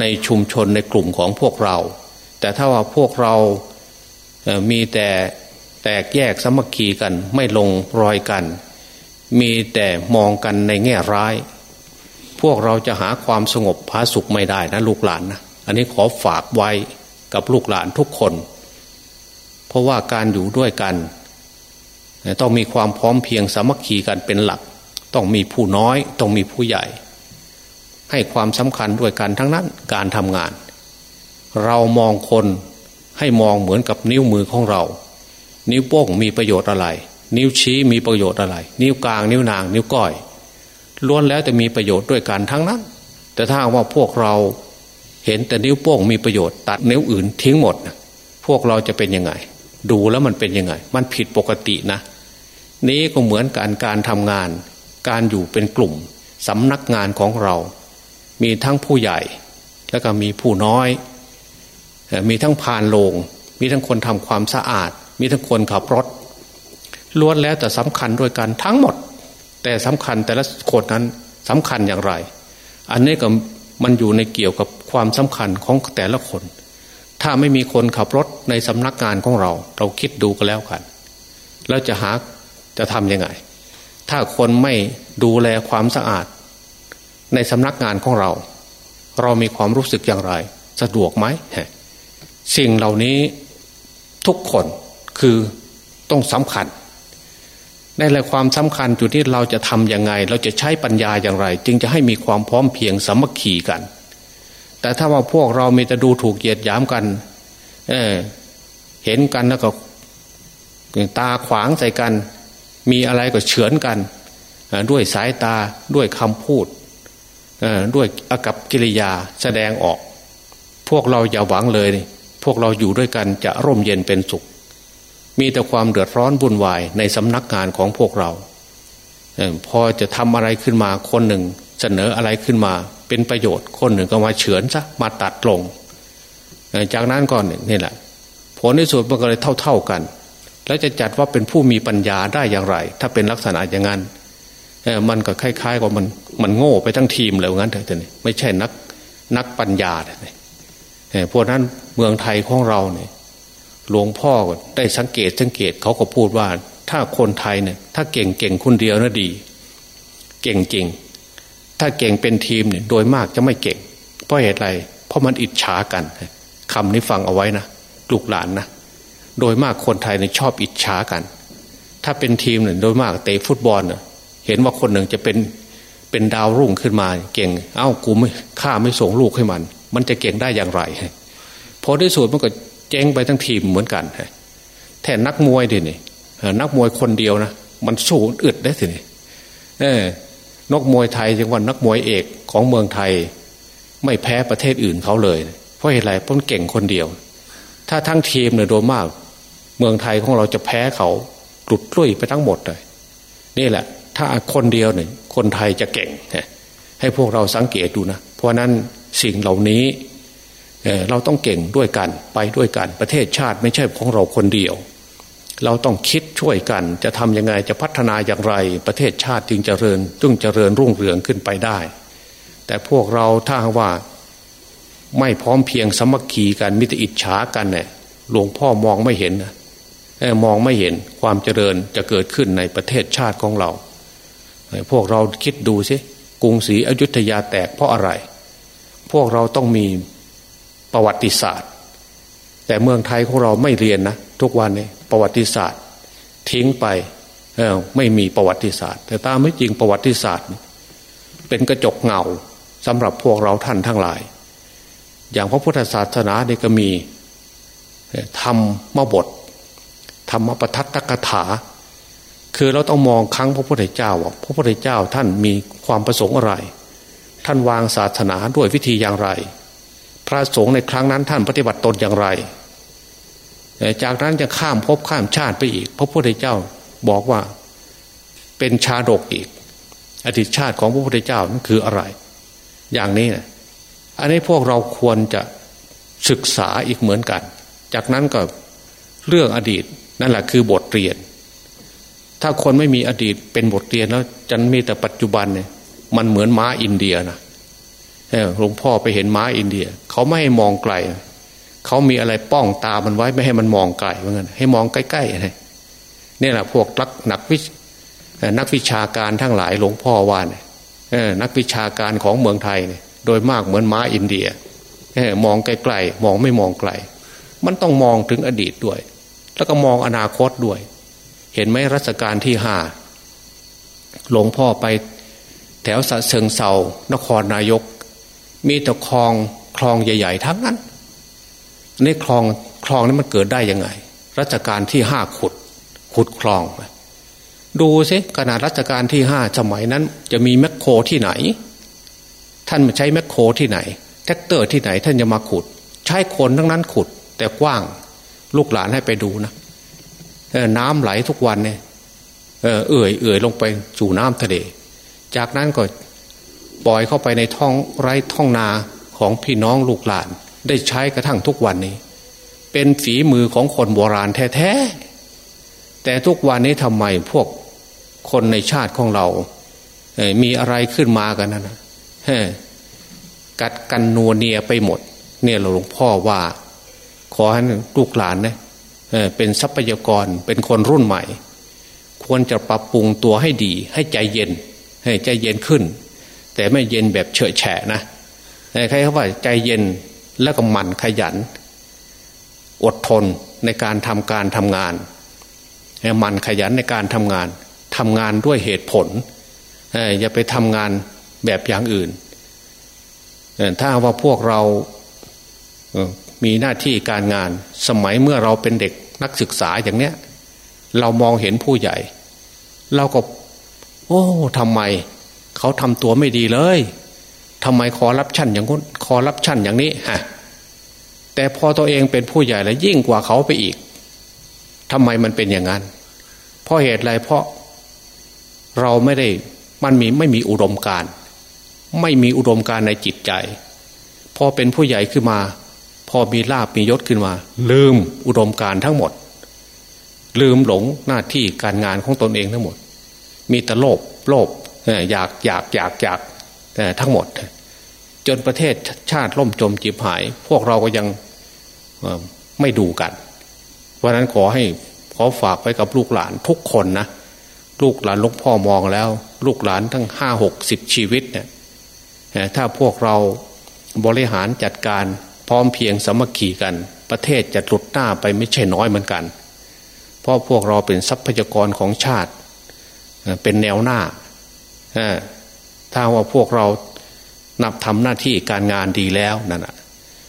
ในชุมชนในกลุ่มของพวกเรา แต่ถ้าว่าพวกเรามีแต่แตกแยกสมัคคีกันไม่ลงรอยกัน มีแต่มองกันในแง่ร้าย พวกเราจะหาความสงบพาสุขไม่ได้นะลูกหลานนะอันนี้ขอฝากไว้กับลูกหลานทุกคน เพราะว่าการอยู่ด้วยกัน ต้องมีความพร้อมเพียงสามัคคีกันเป็นหลัก ต้องมีผู้น้อยต้องมีผู้ใหญ่ ให้ความสำคัญด้วยกันทั้งนั้นการทำงาน เรามองคนให้มองเหมือนกับนิ้วมือของเรา นิ้วโป้งมีประโยชน์อะไร นิ้วชี้มีประโยชน์อะไร นิ้วกลางนิ้วนาง นิ้วก้อย ล้วนแล้วจะมีประโยชน์ด้วยกันทั้งนั้น แต่ถ้าว่าพวกเราเห็นแต่นิ้วโป้งมีประโยชน์ตัดนิ้วอื่นทิ้งหมดพวกเราจะเป็นยังไง ดูแล้วมันเป็นยังไง มันผิดปกตินะ นี้ก็เหมือนการการทำงาน การอยู่เป็นกลุ่มสำนักงานของเรา มีทั้งผู้ใหญ่ แล้วก็มีผู้น้อย มีทั้งพานโลง มีทั้งคนทำความสะอาด มีทั้งคนขับรถล้วนแล้วแต่สำคัญด้วยกันทั้งหมด แต่สำคัญแต่ละคนนั้นสำคัญอย่างไร อันนี้ก็มันอยู่ในเกี่ยวกับความสำคัญของแต่ละคน ถ้าไม่มีคนขับรถในสำนักงานของเรา เราคิดดูก็แล้วกัน แล้วจะหาจะทำยังไง ถ้าคนไม่ดูแลความสะอาด ในสำนักงานของเรา เรามีความรู้สึกอย่างไร สะดวกไหมสิ่งเหล่านี้ทุกคนคือต้องสำคัญ ในหละความสำคัญจุดที่เราจะทำยังไง เราจะใช้ปัญญาอย่างไร จึงจะให้มีความพร้อมเพียงสามัคคีกัน แต่ถ้าว่าพวกเรามีแต่ดูถูกเหยียดหยามกันเเห็นกันแล้วก็ตาขวางใส่กัน มีอะไรก็เฉือนกัน ด้วยสายตาด้วยคำพูดด้วยอากับกิริยาแสดงออก พวกเราอย่าหวังเลย พวกเราอยู่ด้วยกันจะร่มเย็นเป็นสุข มีแต่ความเดือดร้อนวุ่นวายในสำนักงานของพวกเราพอจะทำอะไรขึ้นมาคนหนึ่งเสนออะไรขึ้นมา เป็นประโยชน์คนหนึ่งก็มาเฉือนซะมาตัดลง จากนั้นก่อนนี่แหละผลที่สุดมันก็เลยเท่า ๆกัน แล้วจะจัดว่าเป็นผู้มีปัญญาได้อย่างไร ถ้าเป็นลักษณะอย่างนั้นมันก็คล้ายๆกับมันมันโง่ไปทั้งทีมเลยงั้นเถอะนี่ไม่ใช่นักนักปัญญาเลยพวกนั้นเมืองไทยของเราเนี่ย หลวงพ่อได้สังเกตสังเกตเขาก็พูดว่า ถ้าคนไทยเนี่ย ถ้าเก่งเก่งคนเดียวนะดี เก่งจริง ถ้าเก่งเป็นทีมเนี่ยโดยมากจะไม่เก่ง เพราะเหตุไร เพราะมันอิจฉากันคำนี้ฟังเอาไว้นะลูกหลานนะโดยมากคนไทยเนี่ยชอบอิจฉากัน ถ้าเป็นทีมเนี่ยโดยมากเตะฟุตบอลเนี่ยเห็นว่าคนหนึ่งจะเป็นเป็นดาวรุ่งขึ้นมา เก่ง เอ้ากูไม่ข้าไม่ส่งลูกให้มัน มันจะเก่งได้อย่างไรพอที่สุดมันก็ เจ๊งไปทั้งทีมเหมือนกันแทนนักมวยดินี่นักมวยคนเดียวนะมันสู้อึดได้ทีนี่เออนกมวยไทยจังหวัดนักมวยเอกของเมืองไทย ไม่แพ้ประเทศอื่นเขาเลย เพราะเหตุไรเพราะเก่งคนเดียว ถ้าทั้งทีมเนี่ยโดยมาก เมืองไทยของเราจะแพ้เขาหลุดลุ่ยไปทั้งหมดเลยนี่แหละ ถ้าคนเดียวหนึ่งคนไทยจะเก่งให้พวกเราสังเกตดูนะเพราะนั้นสิ่งเหล่านี้ เราต้องเก่งด้วยกันไปด้วยกันประเทศชาติไม่ใช่ของเราคนเดียว เราต้องคิดช่วยกันจะทำยังไงจะพัฒนาอย่างไร ประเทศชาติจึงเจริญจึงเจริญรุ่งเรืองขึ้นไปได้ แต่พวกเราถ้าว่าไม่พร้อมเพียงสมัคคีกันมิตรอิจฉากันเนี่ยหลวงพ่อมองไม่เห็นมองไม่เห็นความเจริญจะเกิดขึ้นในประเทศชาติของเรา พวกเราคิดดูสิกรุงศรีอยุธยาแตกเพราะอะไร พวกเราต้องมี ประวัติศาสตร์ แต่เมืองไทยของเราไม่เรียนนะทุกวันนี้ประวัติศาสตร์ ทิ้งไปไม่มีประวัติศาสตร์ แต่ตามไม่จริงประวัติศาสตร์ เป็นกระจกเงาสำหรับพวกเราท่านทั้งหลาย อย่างพระพุทธศาสนาเนี่ยก็มีธรรมบทธรรมปทัตตกถา คือเราต้องมองครั้งพระพุทธเจ้าว่าพระพุทธเจ้าท่านมีความประสงค์อะไร ท่านวางศาสนาด้วยวิธีอย่างไร ระสงฆ์ในครั้งนั้นท่านปฏิบัติตนอย่างไร จากนั้นจะข้ามภพข้ามชาติไปอีก พระพุทธเจ้าบอกว่าเป็นชาดกอีก อดีตชาติของพระพุทธเจ้านั่นคืออะไร อย่างนี้นะอันนี้พวกเราควรจะศึกษาอีกเหมือนกัน จากนั้นก็เรื่องอดีตนั่นแหละคือบทเรียน ถ้าคนไม่มีอดีตเป็นบทเรียนแล้วจะมีแต่ปัจจุบันเนี่ยมันเหมือนม้าอินเดียนะ หลวงพ่อไปเห็นม้าอินเดีย เขาไม่ให้มองไกล เขามีอะไรป้องตามันไว้ไม่ให้มันมองไกลเหมือนกันให้มองใกล้ๆนี่แหละพวกนักนักวินักวิชาการทั้งหลายหลวงพ่อว่าเนี่ยนักวิชาการของเมืองไทยเนี่ยโดยมากเหมือนม้าอินเดียมองไกลๆมองไม่มองไกล มันต้องมองถึงอดีตด้วย แล้วก็มองอนาคตด้วย เห็นไหมรัชกาลที่ห้าหลวงพ่อไปแถวฉะเชิงเทรานครนายก มีแต่คลองคลองใหญ่ ๆ ทั้งนั้นนี่คลองคลองนี้มันเกิดได้ยังไง รัชกาลที่ห้าขุด ขุดคลอง ดูสิขนาดรัชกาลที่ห้าสมัยนั้น จะมีแมคโครที่ไหน ท่านใช้แมคโครที่ไหน แทรกเตอร์ที่ไหน ท่านจะมาขุด ใช้คนทั้งนั้นขุด แต่กว้างลูกหลานให้ไปดูนะน้ำไหลทุกวันเนี่ยเอื่อยเอื่อยลงไปสู่น้ำทะเล จากนั้นก็ ปล่อยเข้าไปในท้องไร่ท้องนาของพี่น้องลูกหลาน ได้ใช้กระทั่งทุกวันนี้ เป็นฝีมือของคนโบราณแท้ๆแต่ทุกวันนี้ทำไมพวกคนในชาติของเรามีอะไรขึ้นมากันนะนะกัดกันนัวเนียไปหมด เนี่ยหลวงพ่อว่า ขอให้ลูกหลานเนี่ยเป็นทรัพยากรเป็นคนรุ่นใหม่ ควรจะปรับปรุงตัวให้ดี ให้ใจเย็น ให้ใจเย็นขึ้น แต่ไม่เย็นแบบเฉยแฉะนะใครเขาว่าใจเย็นแล้วก็หมั่นขยัน อดทนในการทำการทำงานหมั่นขยันในการทำงานทำงานด้วยเหตุผลอย่าไปทำงานแบบอย่างอื่น ถ้าว่าพวกเรามีหน้าที่การงานสมัยเมื่อเราเป็นเด็กนักศึกษาอย่างเนี้ย เรามองเห็นผู้ใหญ่ เราก็ โอ้ทำไม เขาทำตัวไม่ดีเลยทำไมคอรับชั่นอย่างนู้นคอรับชั่นอย่างนี้ฮะแต่พอตัวเองเป็นผู้ใหญ่แล้วยิ่งกว่าเขาไปอีกทำไมมันเป็นอย่างนั้นเพราะเหตุไรเพราะเราไม่ได้มันมีไม่มีอุดมการไม่มีอุดมการในจิตใจ พอเป็นผู้ใหญ่ขึ้นมา พอมีลาบมียศขึ้นมา ลืมอุดมการทั้งหมด ลืมหลงหน้าที่การงานของตนเองทั้งหมด มีแต่โลภโลภ อยากอยากอยากอยากทั้งหมด จนประเทศชาติล่มจมจีบหาย พวกเราก็ยังไม่ดูกันเพราะนั้นขอให้ขอฝากไว้กับลูกหลานทุกคนนะลูกหลานลูกพ่อมองแล้ว ลูกหลานทั้งห้าหกสิบชีวิตเนี่ยถ้าพวกเราบริหารจัดการพร้อมเพียงสมัคคีกัน ประเทศจะหลุดหน้าไปไม่ใช่น้อยเหมือนกัน เพราะพวกเราเป็นทรัพยากรของชาติ เป็นแนวหน้า ถ้าว่าพวกเรานับทำหน้าที่การงานดีแล้วนั่น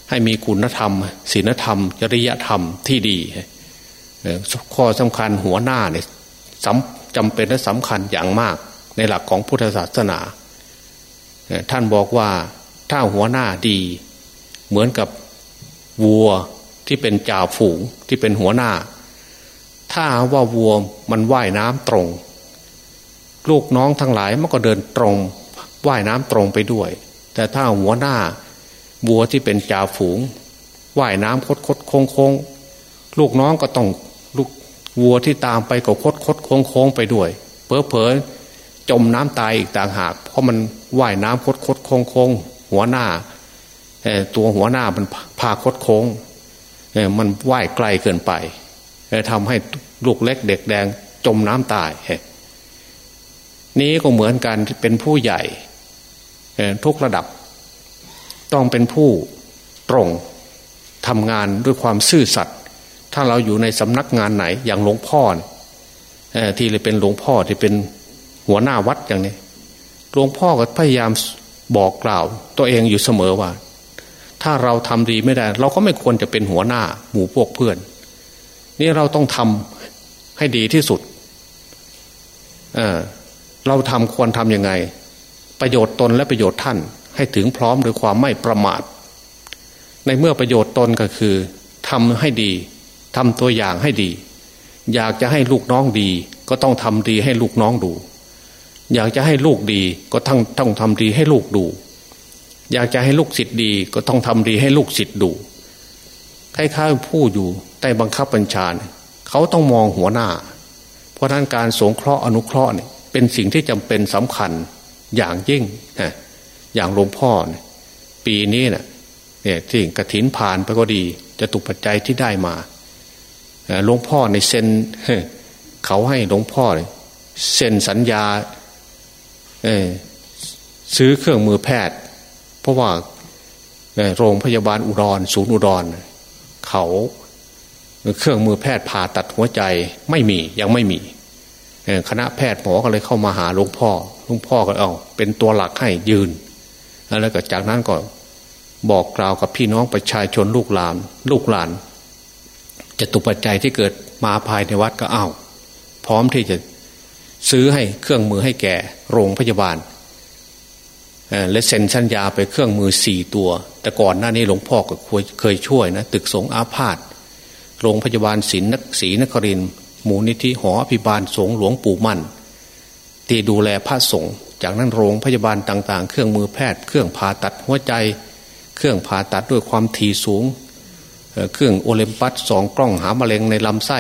ให้มีคุณธรรมศีลธรรม จริยธรรมที่ดีข้อสำคัญหัวหน้าเนี่ยจำเป็นและสำคัญอย่างมาก ในหลักของพุทธศาสนา ท่านบอกว่าถ้าหัวหน้าดี เหมือนกับวัวที่เป็นจ่าฝูงที่เป็นหัวหน้า ถ้าว่าวัวมันว่ายน้ำตรง ลูกน้องทั้งหลายมันก็เดินตรงว่ายน้ำตรงไปด้วย แต่ถ้าหัวหน้าวัวที่เป็นจ่าฝูงว่ายน้ำคดคดโค้งโค้งลูกน้องก็ต้องลูกวัวที่ตามไปก็คดคดโค้งโค้งไปด้วยเพอเพอจมน้ำตายอีกต่างหาก เพราะมันว่ายน้ำคดคดโค้งโค้งหัวหน้าตัวหัวหน้ามันพาคดโค้งมันว่ายไกลเกินไปทำให้ลูกเล็กเด็กแดงจมน้ำตาย นี้ก็เหมือนกันเป็นผู้ใหญ่ทุกระดับ ต้องเป็นผู้ตรงทำงานด้วยความซื่อสัตย์ถ้าเราอยู่ในสำนักงานไหน อย่างหลวงพ่อที่เลยเป็นหลวงพ่อที่เป็นหัวหน้าวัดอย่างนี้หลวงพ่อก็พยายามบอกกล่าว ตัวเองอยู่เสมอว่า ถ้าเราทำดีไม่ได้ เราก็ไม่ควรจะเป็นหัวหน้าหมู่พวกเพื่อน นี่เราต้องทำให้ดีที่สุด เเราทำควรทำยังไง ประโยชน์ตนและประโยชน์ท่าน ให้ถึงพร้อมด้วยความไม่ประมาท ในเมื่อประโยชน์ตนก็คือทำให้ดีทำตัวอย่างให้ดี อยากจะให้ลูกน้องดี ก็ต้องทำดีให้ลูกน้องดู อยากจะให้ลูกดีก็ต้องต้องทำดีให้ลูกดู อยากจะให้ลูกศิษย์ดีก็ต้องทำดีให้ลูกศิษย์ดูคล้ายๆผู้อยู่ใต้บังคับบัญชาเขาต้องมองหัวหน้า เพราะนั้นการสงเคราะห์อนุเคราะห์เนี่ย เป็นสิ่งที่จำเป็นสำคัญอย่างยิ่งนะอย่างหลวงพ่อเนี่ยปีนี้เนะเนี่ยที่กระถินผ่านไปก็ดีจะตุปัจจัยที่ได้มาหลวงพ่อในเซ็นเขาให้หลวงพ่อเซ็นสัญญาซื้อเครื่องมือแพทย์ เพราะว่าโรงพยาบาลอุดรศูนย์อุดรเขาเครื่องมือแพทย์ผ่าตัดหัวใจไม่มียังไม่มี คณะแพทย์หมอก็เลยเข้ามาหาหลวงพ่อหลวงพ่อก็เอาเป็นตัวหลักให้ยืน แล้วก็จากนั้นก็บอกกล่าวกับพี่น้องประชาชนลูกหลาน ลูกหลานจะตุปัจจัยที่เกิดมาภายในวัดก็เอาพร้อมที่จะซื้อให้เครื่องมือให้แก่โรงพยาบาลและเซ็นสัญญาไปเครื่องมือสี่ตัว แต่ก่อนหน้านี้หลวงพ่อก็เคยช่วยนะตึกสงอาพาธโรงพยาบาลศิลนศรีนคริน มูลนิธิหออภิบาลสงหลวงปู่มั่นที่ดูแลพระสงฆ์จากนั้นโรงพยาบาลต่างๆ เครื่องมือแพทย์ เครื่องผ่าตัดหัวใจ เครื่องผ่าตัดด้วยความถี่สูง เครื่องโอลิมปัสสองกล้องหามะเร็งในลำไส้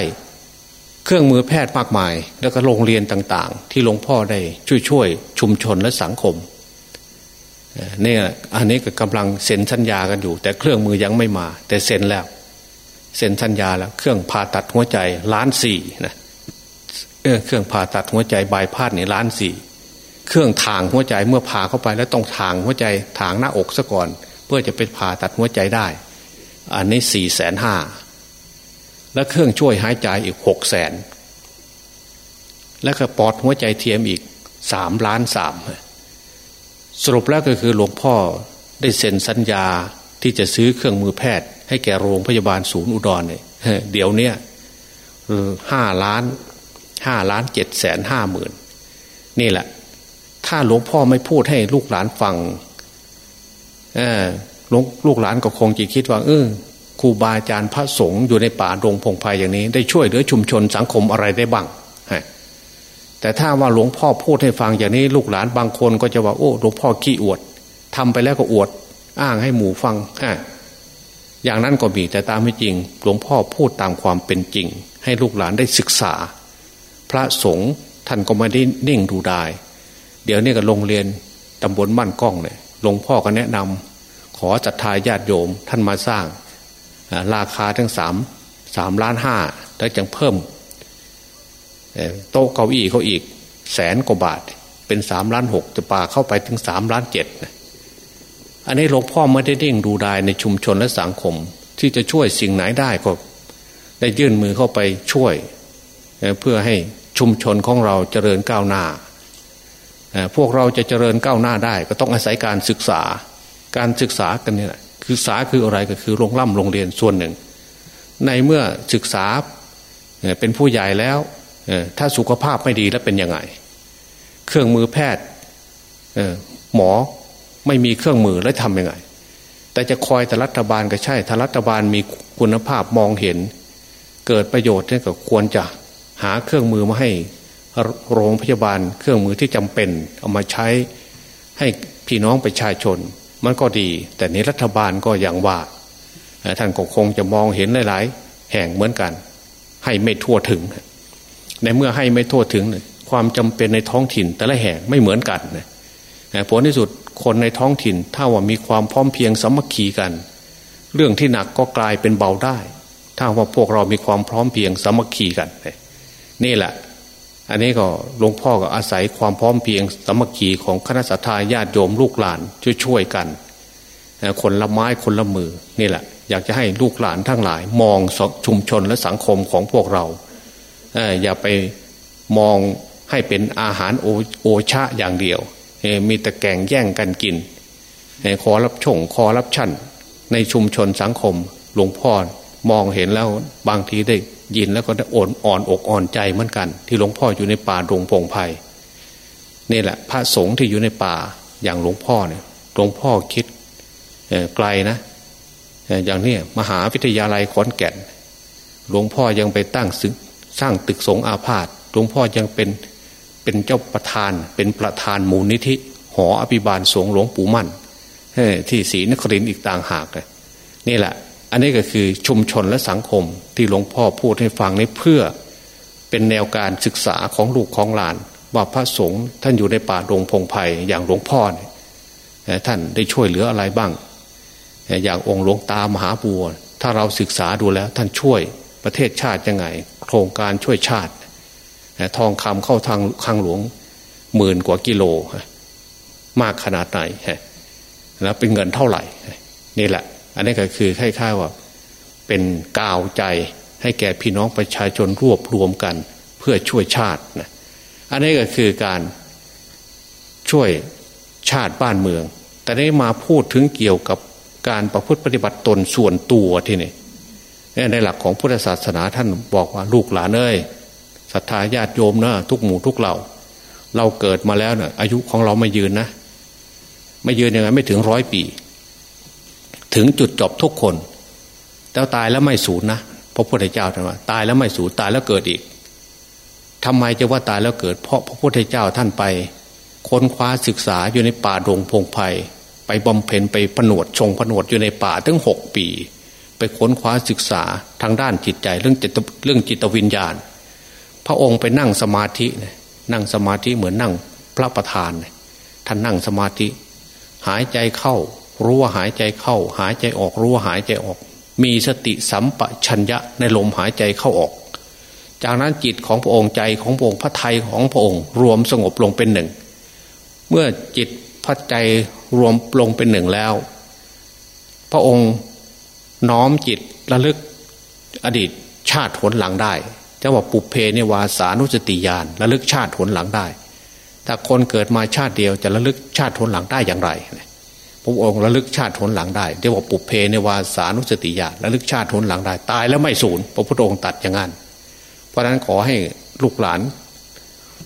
เครื่องมือแพทย์มากมาย แล้วก็โรงเรียนต่างๆ ที่หลวงพ่อได้ช่วยช่วยชุมชนและสังคมเนี่ยอันนี้ก็กำลังเซ็นสัญญากันอยู่ แต่เครื่องมือยังไม่มา แต่เซ็นแล้ว เซ็นสัญญาแล้วเครื่องผ่าตัดหัวใจล้านสี่นะเครื่องผ่าตัดหัวใจบายพาดนี่ยล้านสี่เครื่องทางหัวใจเมื่อผ่าเข้าไปแล้วต้องทางหัวใจทางหน้าอกซะก่อน เพื่อจะไปผ่าตัดหัวใจได้ อันนี้สี่แสนห้าแล้วเครื่องช่วยหายใจอีกหกแสนแล้วก็ปอดหัวใจเทียมอีกสามล้านสามสรุปแล้วก็คือหลวงพ่อได้เซ็นสัญญาที่จะซื้อเครื่องมือแพทย์ ให้แก่โรงพยาบาลศูนย์อุดรเนี่ยเดี๋ยวเนี้ยห้าล้านห้าล้านเจ็ดแสนห้าหมื่นนี่แหละ ถ้าหลวงพ่อไม่พูดให้ลูกหลานฟังลูกหลานก็คงจะคิดว่า เออครูบาอาจารย์พระสงฆ์อยู่ในป่าดงพงไพ่อย่างนี้ ได้ช่วยเหลือชุมชนสังคมอะไรได้บ้างแต่ถ้าว่าหลวงพ่อพูดให้ฟังอย่างนี้ลูกหลานบางคนก็จะว่าโอ้หลวงพ่อขี้อวดทำไปแล้วก็อวด อ้างให้หมู่ฟังฮ อย่างนั้นก็มีแต่ตามไม่จริง หลวงพ่อพูดตามความเป็นจริง ให้ลูกหลานได้ศึกษา พระสงฆ์ท่านก็ไม่ได้นิ่งดูได้เดี๋ยวนี้ก็โรงเรียนตำบลบ้านกล้องเนี่ยหลวงพ่อก็แนะนำขอจัดทายญาติโยมท่านมาสร้าง ราคาทั้งสามสามล้านห้าแล้วจังเพิ่มโต๊ะเก้าอี้เขาอีกแสนกว่าบาท เป็นสามล้านหกจะป่าเข้าไปถึงสามล้านเจ็ด อันนี้หลวงพ่อไม่ได้เร่งดูดายในชุมชนและสังคม ที่จะช่วยสิ่งไหนได้ก็ได้ยื่นมือเข้าไปช่วย เพื่อให้ชุมชนของเราเจริญก้าวหน้า พวกเราจะเจริญก้าวหน้าได้ ก็ต้องอาศัยการศึกษา การศึกษากันนี่แหละศึกษาคืออะไรก็คือโรงล่ำโรงเรียนส่วนหนึ่ง ในเมื่อศึกษาเป็นผู้ใหญ่แล้วถ้าสุขภาพไม่ดีแล้วเป็นยังไง เครื่องมือแพทย์หมอ ไม่มีเครื่องมือแล้วทำยังไง แต่จะคอยแต่รัฐบาลก็ใช่ถ้ารัฐบาลมีคุณภาพมองเห็น เกิดประโยชน์นี่ก็ควรจะหาเครื่องมือมาให้โรงพยาบาลเครื่องมือที่จำเป็น เอามาใช้ให้พี่น้องประชาชน มันก็ดี แต่นี้รัฐบาลก็อย่างว่าท่านก็คงจะมองเห็นหลาย ๆ แห่งเหมือนกัน ให้ไม่ทั่วถึง ในเมื่อให้ไม่ทั่วถึง ความจำเป็นในท้องถิ่นแต่ละแห่งไม่เหมือนกันผลที่สุด คนในท้องถิ่น ถ้าว่ามีความพร้อมเพียงสมัคคีกัน เรื่องที่หนักก็กลายเป็นเบาได้ ถ้าว่าพวกเรามีความพร้อมเพียงสมัคคีกัน นี่แหละ อันนี้ก็หลวงพ่อก็อาศัยความพร้อมเพียงสมัคคีของคณะสัตยาญาติโยมลูกหลานช่วยๆกันคนละไม้คนละมือนี่แหละ อยากจะให้ลูกหลานทั้งหลาย มองชุมชนและสังคมของพวกเราอย่าไปมองให้เป็นอาหารโอโอชะอย่างเดียว มีแต่แก่งแย่งกันกินขอรับชงขอรับชั่น ในชุมชนสังคม หลวงพ่อมองเห็นแล้วบางทีได้ยินแล้วก็ได้อ่อนอ่อนอกอ่อนใจเหมือนกัน ที่หลวงพ่ออยู่ในป่าดงพงไพ่นี่แหละ พระสงฆ์ที่อยู่ในป่าอย่างหลวงพ่อเนี่ยหลวงพ่อคิดไกลนะอย่างนี้มหาวิทยาลัยขอนแก่น หลวงพ่อยังไปตั้งสร้างตึกสงอาพาธหลวงพ่อยังเป็น เป็นเจ้าประธาน เป็นประธานมูลนิธิ หออภิบาลสงหลวงปู่มั่นที่ศรีนครินอีกต่างหากนี่แหละ อันนี้ก็คือชุมชนและสังคมที่หลวงพ่อพูดให้ฟังนี้เพื่อเป็นแนวการศึกษาของลูกของหลาน ว่าพระสงฆ์ท่านอยู่ในป่าดงพงไพ่อย่างหลวงพ่อเนี่ยท่านได้ช่วยเหลืออะไรบ้าง อย่างองค์หลวงตามหาบัว ถ้าเราศึกษาดูแล้วท่านช่วยประเทศชาติยังไง โครงการช่วยชาติ ทองคำเข้าทางคลังหลวงหมื่นกว่ากิโล มากขนาดไหนแล้วเป็นเงินเท่าไหร่ นี่แหละ อันนี้ก็คือคล้ายๆว่า เป็นกาวใจให้แก่พี่น้องประชาชนรวบรวมกัน เพื่อช่วยชาตินะอันนี้ก็คือการช่วยชาติบ้านเมือง แต่ได้มาพูดถึงเกี่ยวกับการประพฤติปฏิบัติตนส่วนตัวที่นี่ในหลักของพุทธศาสนาท่านบอกว่าลูกหลานเอ้ย ศรัทธาญาติโยมนะทุกหมู่ทุกเหล่า เราเกิดมาแล้วเนะ่ยอายุของเราไม่ยืนนะ ไม่ยืนยังไงไม่ถึงร้อยปี ถึงจุดจบทุกคนแต่ตายแล้วไม่สูญนะพระพุทธเจ้าท่านว่าตายแล้วไม่สูญตายแล้วเกิดอีกทำไมจะว่าตายแล้วเกิด เพราะพระพุทธเจ้าท่านไป ค้นคว้าศึกษาอยู่ในป่าดงพงไพ่ไปบำเพ็ญไปผนวดชงผนวดอยู่ในป่าถึงหกปี ไปค้นคว้าศึกษาทางด้านจิตใจเรื่องจิตเรื่องจิตวิญญาณ พระองค์ไปนั่งสมาธินั่งสมาธิเหมือนนั่งพระประธานท่านนั่งสมาธิ หายใจเข้า รู้ว่าหายใจเข้า หายใจออกรู้ว่าหายใจออก มีสติสัมปชัญญะในลมหายใจเข้าออก จากนั้นจิตของพระองค์ใจของพระองค์พระไทยของพระองค์ รวมสงบลงเป็นหนึ่ง เมื่อจิตพระใจรวมลงเป็นหนึ่งแล้ว พระองค์น้อมจิตระลึกอดีตชาติผลหลังได้ จะว่าปุเพเนวาสานุสติญาณระลึกชาติผลหลังได้ ถ้าคนเกิดมาชาติเดียวจะระลึกชาติผลหลังได้อย่างไรพระองค์ระลึกชาติผลหลังได้เรียกว่าปุเพเนวาสานุสติญาณระลึกชาติผลหลังได้ ตายแล้วไม่สูญพระพุทธองค์ตัดอย่างนั้นเพราะนั้นขอให้ลูกหลาน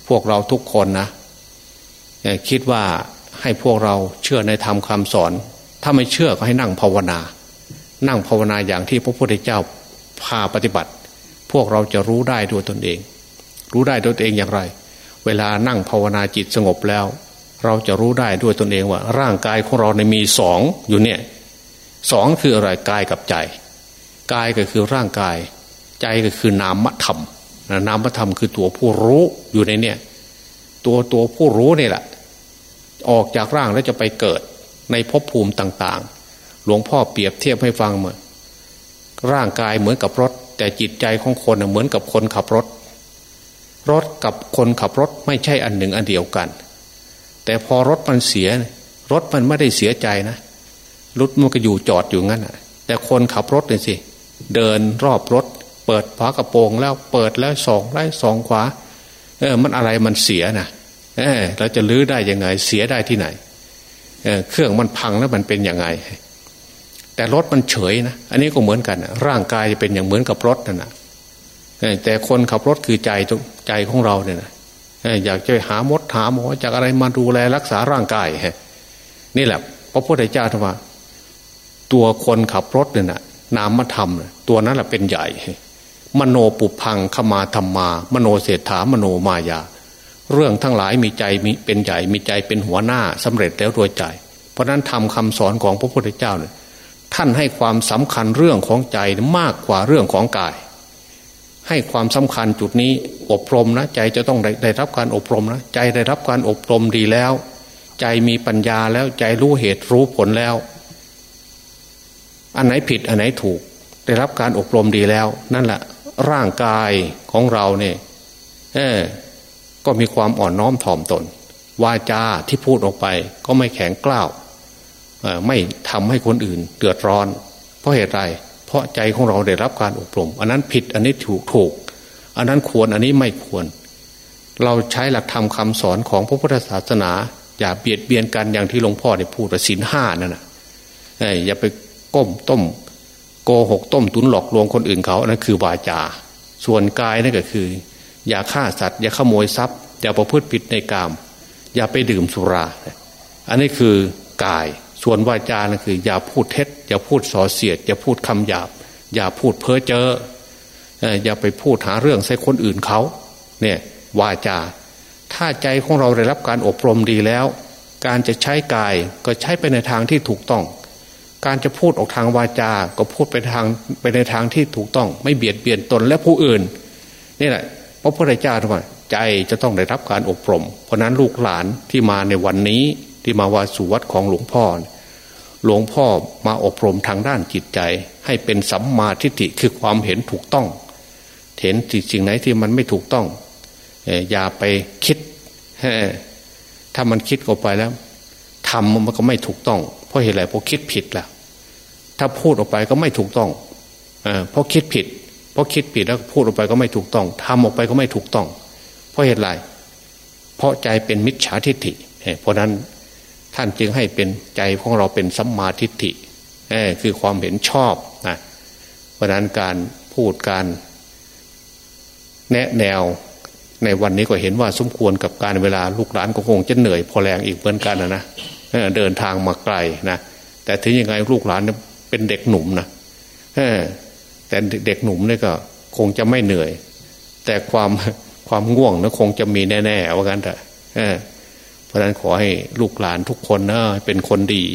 พวกเราทุกคนนะคิดว่าให้พวกเราเชื่อในธรรมคาสอน ถ้าไม่เชื่อก็ให้นั่งภาวนา นั่งภาวนาอย่างที่พระพุทธเจ้าพาปฏิบัติ พวกเราจะรู้ได้ด้วยตนเอง รู้ได้ด้วยตนเองอย่างไร เวลานั่งภาวนาจิตสงบแล้ว เราจะรู้ได้ด้วยตนเองว่า ร่างกายของเราในมีสองอยู่เนี่ยสองคืออะไรกายกับใจกายก็คือร่างกาย ใจก็คือนามธรรมนามธรรมคือตัวผู้รู้อยู่ในเนี่ย ตัวตัวผู้รู้นี่แหละ ออกจากร่างแล้วจะไปเกิดในภพภูมิต่าง ๆ หลวงพ่อเปรียบเทียบให้ฟังเมื่อร่างกายเหมือนกับรถ แต่จิตใจของคนเหมือนกับคนขับรถ รถกับคนขับรถไม่ใช่อันหนึ่งอันเดียวกัน แต่พอรถมันเสีย รถมันไม่ได้เสียใจนะรถมันก็อยู่จอดอยู่งั้นแต่คนขับรถเนี่ยสิเดินรอบรถ เปิดฝากระโปรงแล้วเปิดแล้วสองไล่สองขวา เออ มันอะไรมันเสียนะเออเราจะลื้อได้ยังไง เสียได้ที่ไหน เออเครื่องมันพังแล้วมันเป็นยังไง แต่รถมันเฉยนะอันนี้ก็เหมือนกันร่างกายจะเป็นอย่างเหมือนกับรถนั่นนะแต่คนขับรถคือใจใจของเราเนี่ยนะอยากจะหามดหาหมอจากอะไรมาดูแลรักษาร่างกายนี่แหละพระพุทธเจ้าทว่า ตัวคนขับรถเนี่ยนะนามธรรม ตัวนั้นแหละเป็นใหญ่ มโนปุพังขมาธรรมา มโนเศรษฐามโนมายา เรื่องทั้งหลายมีใจมีเป็นใหญ่ มีใจเป็นหัวหน้าสำเร็จแล้วโดยใจ เพราะนั้นทำคำสอนของพระพุทธเจ้าเนี่ย ท่านให้ความสำคัญเรื่องของใจมากกว่าเรื่องของกาย ให้ความสำคัญจุดนี้อบรมนะใจจะต้องได้ได้รับการอบรมนะใจได้รับการอบรมดีแล้ว ใจมีปัญญาแล้วใจรู้เหตุรู้ผลแล้ว อันไหนผิดอันไหนถูก ได้รับการอบรมดีแล้ว นั่นแหละร่างกายของเราเนี่ยเออก็มีความอ่อนน้อมถ่อมตนวาจาที่พูดออกไปก็ไม่แข็งกล้าว ไม่ทำให้คนอื่นเดือดร้อน เพราะเหตุไร เพราะใจของเราได้รับการอบรม อันนั้นผิดอันนี้ถูกถูก อันนั้นควรอันนี้ไม่ควร เราใช้หลักธรรมคาสอนของพระพุทธศาสนา อย่าเบียดเบียนกันอย่างที่หลวงพ่อได้พูดศีลห้านั่นนะอย่าไปก้มต้ม โกหกต้มตุนหลอกลวงคนอื่นเขาอันั่นคือวาจา ส่วนกายนั่นก็คือ อย่าฆ่าสัตว์อย่าขโมยทรัพย์อย่าประพฤติผิดในกาม อย่าไปดื่มสุรา อันนี้คือกาย ส่วนวาจานั่นคือ อย่าพูดเท็จ อย่าพูดส่อเสียด อย่าพูดคำหยาบ อย่าพูดเพ้อเจ้ออย่าไปพูดหาเรื่องใส่คนอื่นเขาเนี่ยวาจา ถ้าใจของเราได้รับการอบรมดีแล้ว การจะใช้กายก็ใช้ไปในทางที่ถูกต้อง การจะพูดออกทางวาจา ก็พูดไปทางไปในทางที่ถูกต้อง ไม่เบียดเบียนตนและผู้อื่นนี่แหละพระพุทธเจ้าว่าใจจะต้องได้รับการอบรม เพราะนั้นลูกหลานที่มาในวันนี้ที่มาวาสุวัดของหลวงพ่อ หลวงพ่อมาอบรมทางด้านจิตใจ ให้เป็นสัมมาทิฏฐิคือความเห็นถูกต้อง เห็นสิ่งไหนที่มันไม่ถูกต้องอย่าไปคิดถ้ามันคิดออกไปแล้วทำมันก็ไม่ถูกต้อง เพราะเหตุอะไรเพราะคิดผิดล้วถ้าพูดออกไปก็ไม่ถูกต้องเพราะคิดผิด เพราะคิดผิดแล้วพูดออกไปก็ไม่ถูกต้องทำออกไปก็ไม่ถูกต้อง เพราะเหตุไรเพราะใจเป็นมิจฉาทิฏฐิเพราะนั้น ท่านจึงให้เป็นใจของเราเป็นสัมมาทิฏฐิคือความเห็นชอบนะเพราะนั้นการพูดการ แนะแนวในวันนี้ก็เห็นว่าสมควรกับการเวลาลูกหลานก็คงจะเหนื่อยพอแรงอีกเหมือนกันนะนะเดินทางมาไกลนะแต่ถึงยังไงลูกหลานเป็นเด็กหนุ่มนะแต่เด็กหนุ่มนี่ก็ คงจะไม่เหนื่อย แต่ความความง่วงนะคงจะมีแน่ๆว่ากันเถอะ เพราะฉะนั้นขอให้ลูกหลานทุกคนนะเป็นคนดี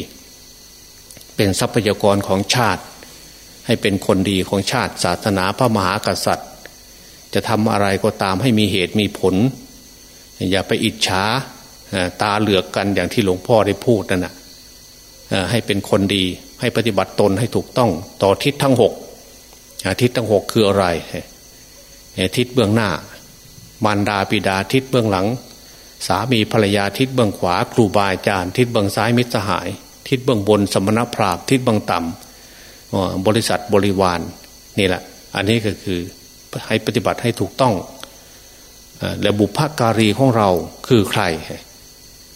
เป็นทรัพยากรของชาติ ให้เป็นคนดีของชาติศาสนาพระมหากษัตริย์ จะทำอะไรก็ตามให้มีเหตุมีผล อย่าไปอิจฉาตาเหลือกกันอย่างที่หลวงพ่อได้พูดนั่นนะให้เป็นคนดีให้ปฏิบัติตนให้ถูกต้องต่อทิศทั้งหกทิศทั้งหกคืออะไรทิศเบื้องหน้ามารดาปิดาทิศเบื้องหลัง สามีภรรยาทิศเบื้องขวาครูบาอาจารย์ทิศเบื้องซ้ายมิตรสหาย ทิศเบื้องบนสมณพราหมณ์ทิศเบื้องต่ำบริษัทบริวารนี่แหละ อันนี้ก็คือให้ปฏิบัติให้ถูกต้องและบุพการีของเราคือใคร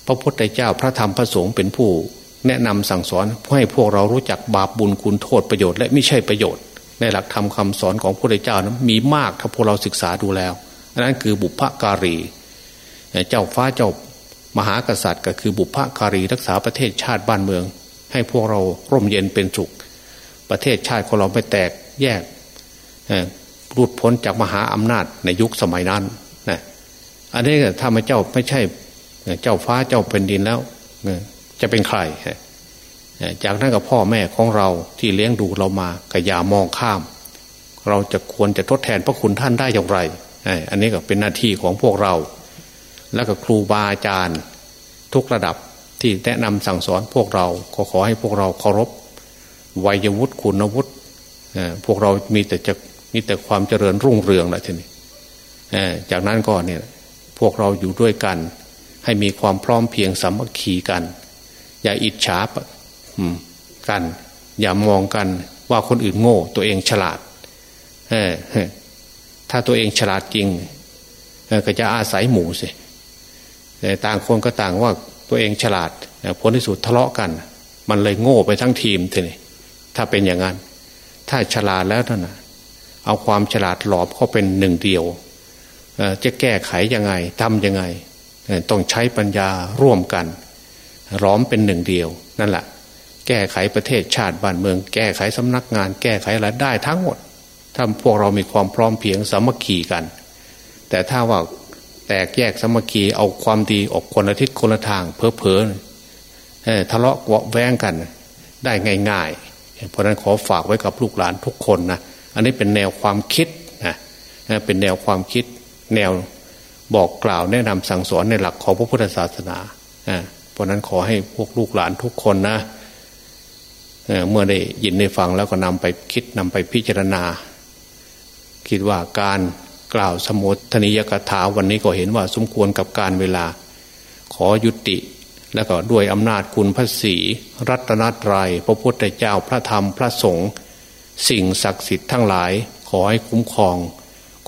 พระพุทธเจ้าพระธรรมพระสงฆ์เป็นผู้ แนะนำสั่งสอนเพื่อให้พวกเรารู้จักบาปบุญคุณโทษประโยชน์และไม่ใช่ประโยชน์ ในหลักธรรมคาสอนของพระพุทธเจ้านั้นมีมากถ้าพวกเราศึกษาดูแล้วนั้นคือบุพการี เจ้าฟ้าเจ้ามหากษัตริย์ ก็คือบุพการีรักษาประเทศชาติบ้านเมือง ให้พวกเราร่มเย็นเป็นสุข ประเทศชาติของเราไม่แตกแยกรุดพ้นจากมหาอำนาจในยุคสมัยนั้นนะอันนี้ถ้ามาเจ้าไม่ใช่ เจ้าฟ้าเจ้าเป็นดินแล้วจะเป็นใคร จากนั้นกับพ่อแม่ของเราที่เลี้ยงดูเรามาก็อย่ามองข้าม เราจะควรจะทดแทนพระคุณท่านได้อย่างไร อันนี้ก็เป็นหน้าที่ของพวกเรา แล้วก็ครูบาอาจารย์ ทุกระดับที่แนะนำสั่งสอนพวกเราขอขอให้พวกเราเคารพวัยวุฒิคุณวุฒิพวกเรามีแต่จะมีแต่ความเจริญรุ่งเรืองแหละทีนี้จากนั้นก็เนี่ยพวกเราอยู่ด้วยกัน ให้มีความพร้อมเพียงสามัคคีกัน อย่าอิจฉากัน อย่ามองกันว่าคนอื่นโง่ ตัวเองฉลาดถ้าตัวเองฉลาดจริงก็จะอาศัยหมูสิ ต่ต่างคนก็ต่างว่าตัวเองฉลาดผลที่สุดทะเลาะกัน มันเลยโง่ไปทั้งทีมทีนี้ถ้าเป็นอย่างนั้น ถ้าฉลาดแล้วท่นเอาความฉลาดหลอมเข้าเป็นหนึ่งเดียวจะแก้ไขยังไงทำยังไง ต้องใช้ปัญญาร่วมกันล้อมเป็นหนึ่งเดียว นั่นแหละแก้ไขประเทศชาติบ้านเมือง แก้ไขสำนักงาน แก้ไขอะไรได้ทั้งหมดถ้าพวกเรามีความพร้อมเพียงสามัคคีกัน แต่ถ้าว่า แตกแยกสมัคคีเอาความดีออกคนละทิศคนละทางเพอเพอทะเลาะเวาแวงกันได้ง่ายๆ เพราะนั้นขอฝากไว้กับลูกหลานทุกคนนะอันนี้เป็นแนวความคิดนะเป็นแนวความคิด แนวบอกกล่าวแนะนำสั่งสอนในหลักของพระพุทธศาสนาเพราะนั้นขอให้พวกลูกหลานทุกคนนะเมื่อได้ยินได้ฟังแล้วก็นำไปคิดนำไปพิจารณา คิดว่าการ กล่าวสมุทนิยกถาวันนี้ก็เห็นว่าสมควรกับการเวลา ขอยุติแล้วก็ด้วยอำนาจคุณพระศีรัตนตรยัยพระพุทธเจ้าพระธรรมพระสงฆ์สิ่งศักดิ์สิทธิ์ทั้งหลาย ขอให้คุ้มครอง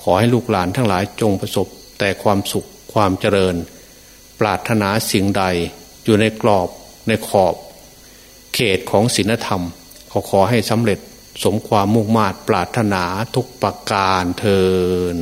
ขอให้ลูกหลานทั้งหลายจงประสบแต่ความสุขความเจริญ ปรารถนาสิ่งใดอยู่ในกรอบในขอบ เขตของศีลธรรมขอขอให้สำเร็จ สมความมุ่งมา่ปรารถนาทุกประการเทิน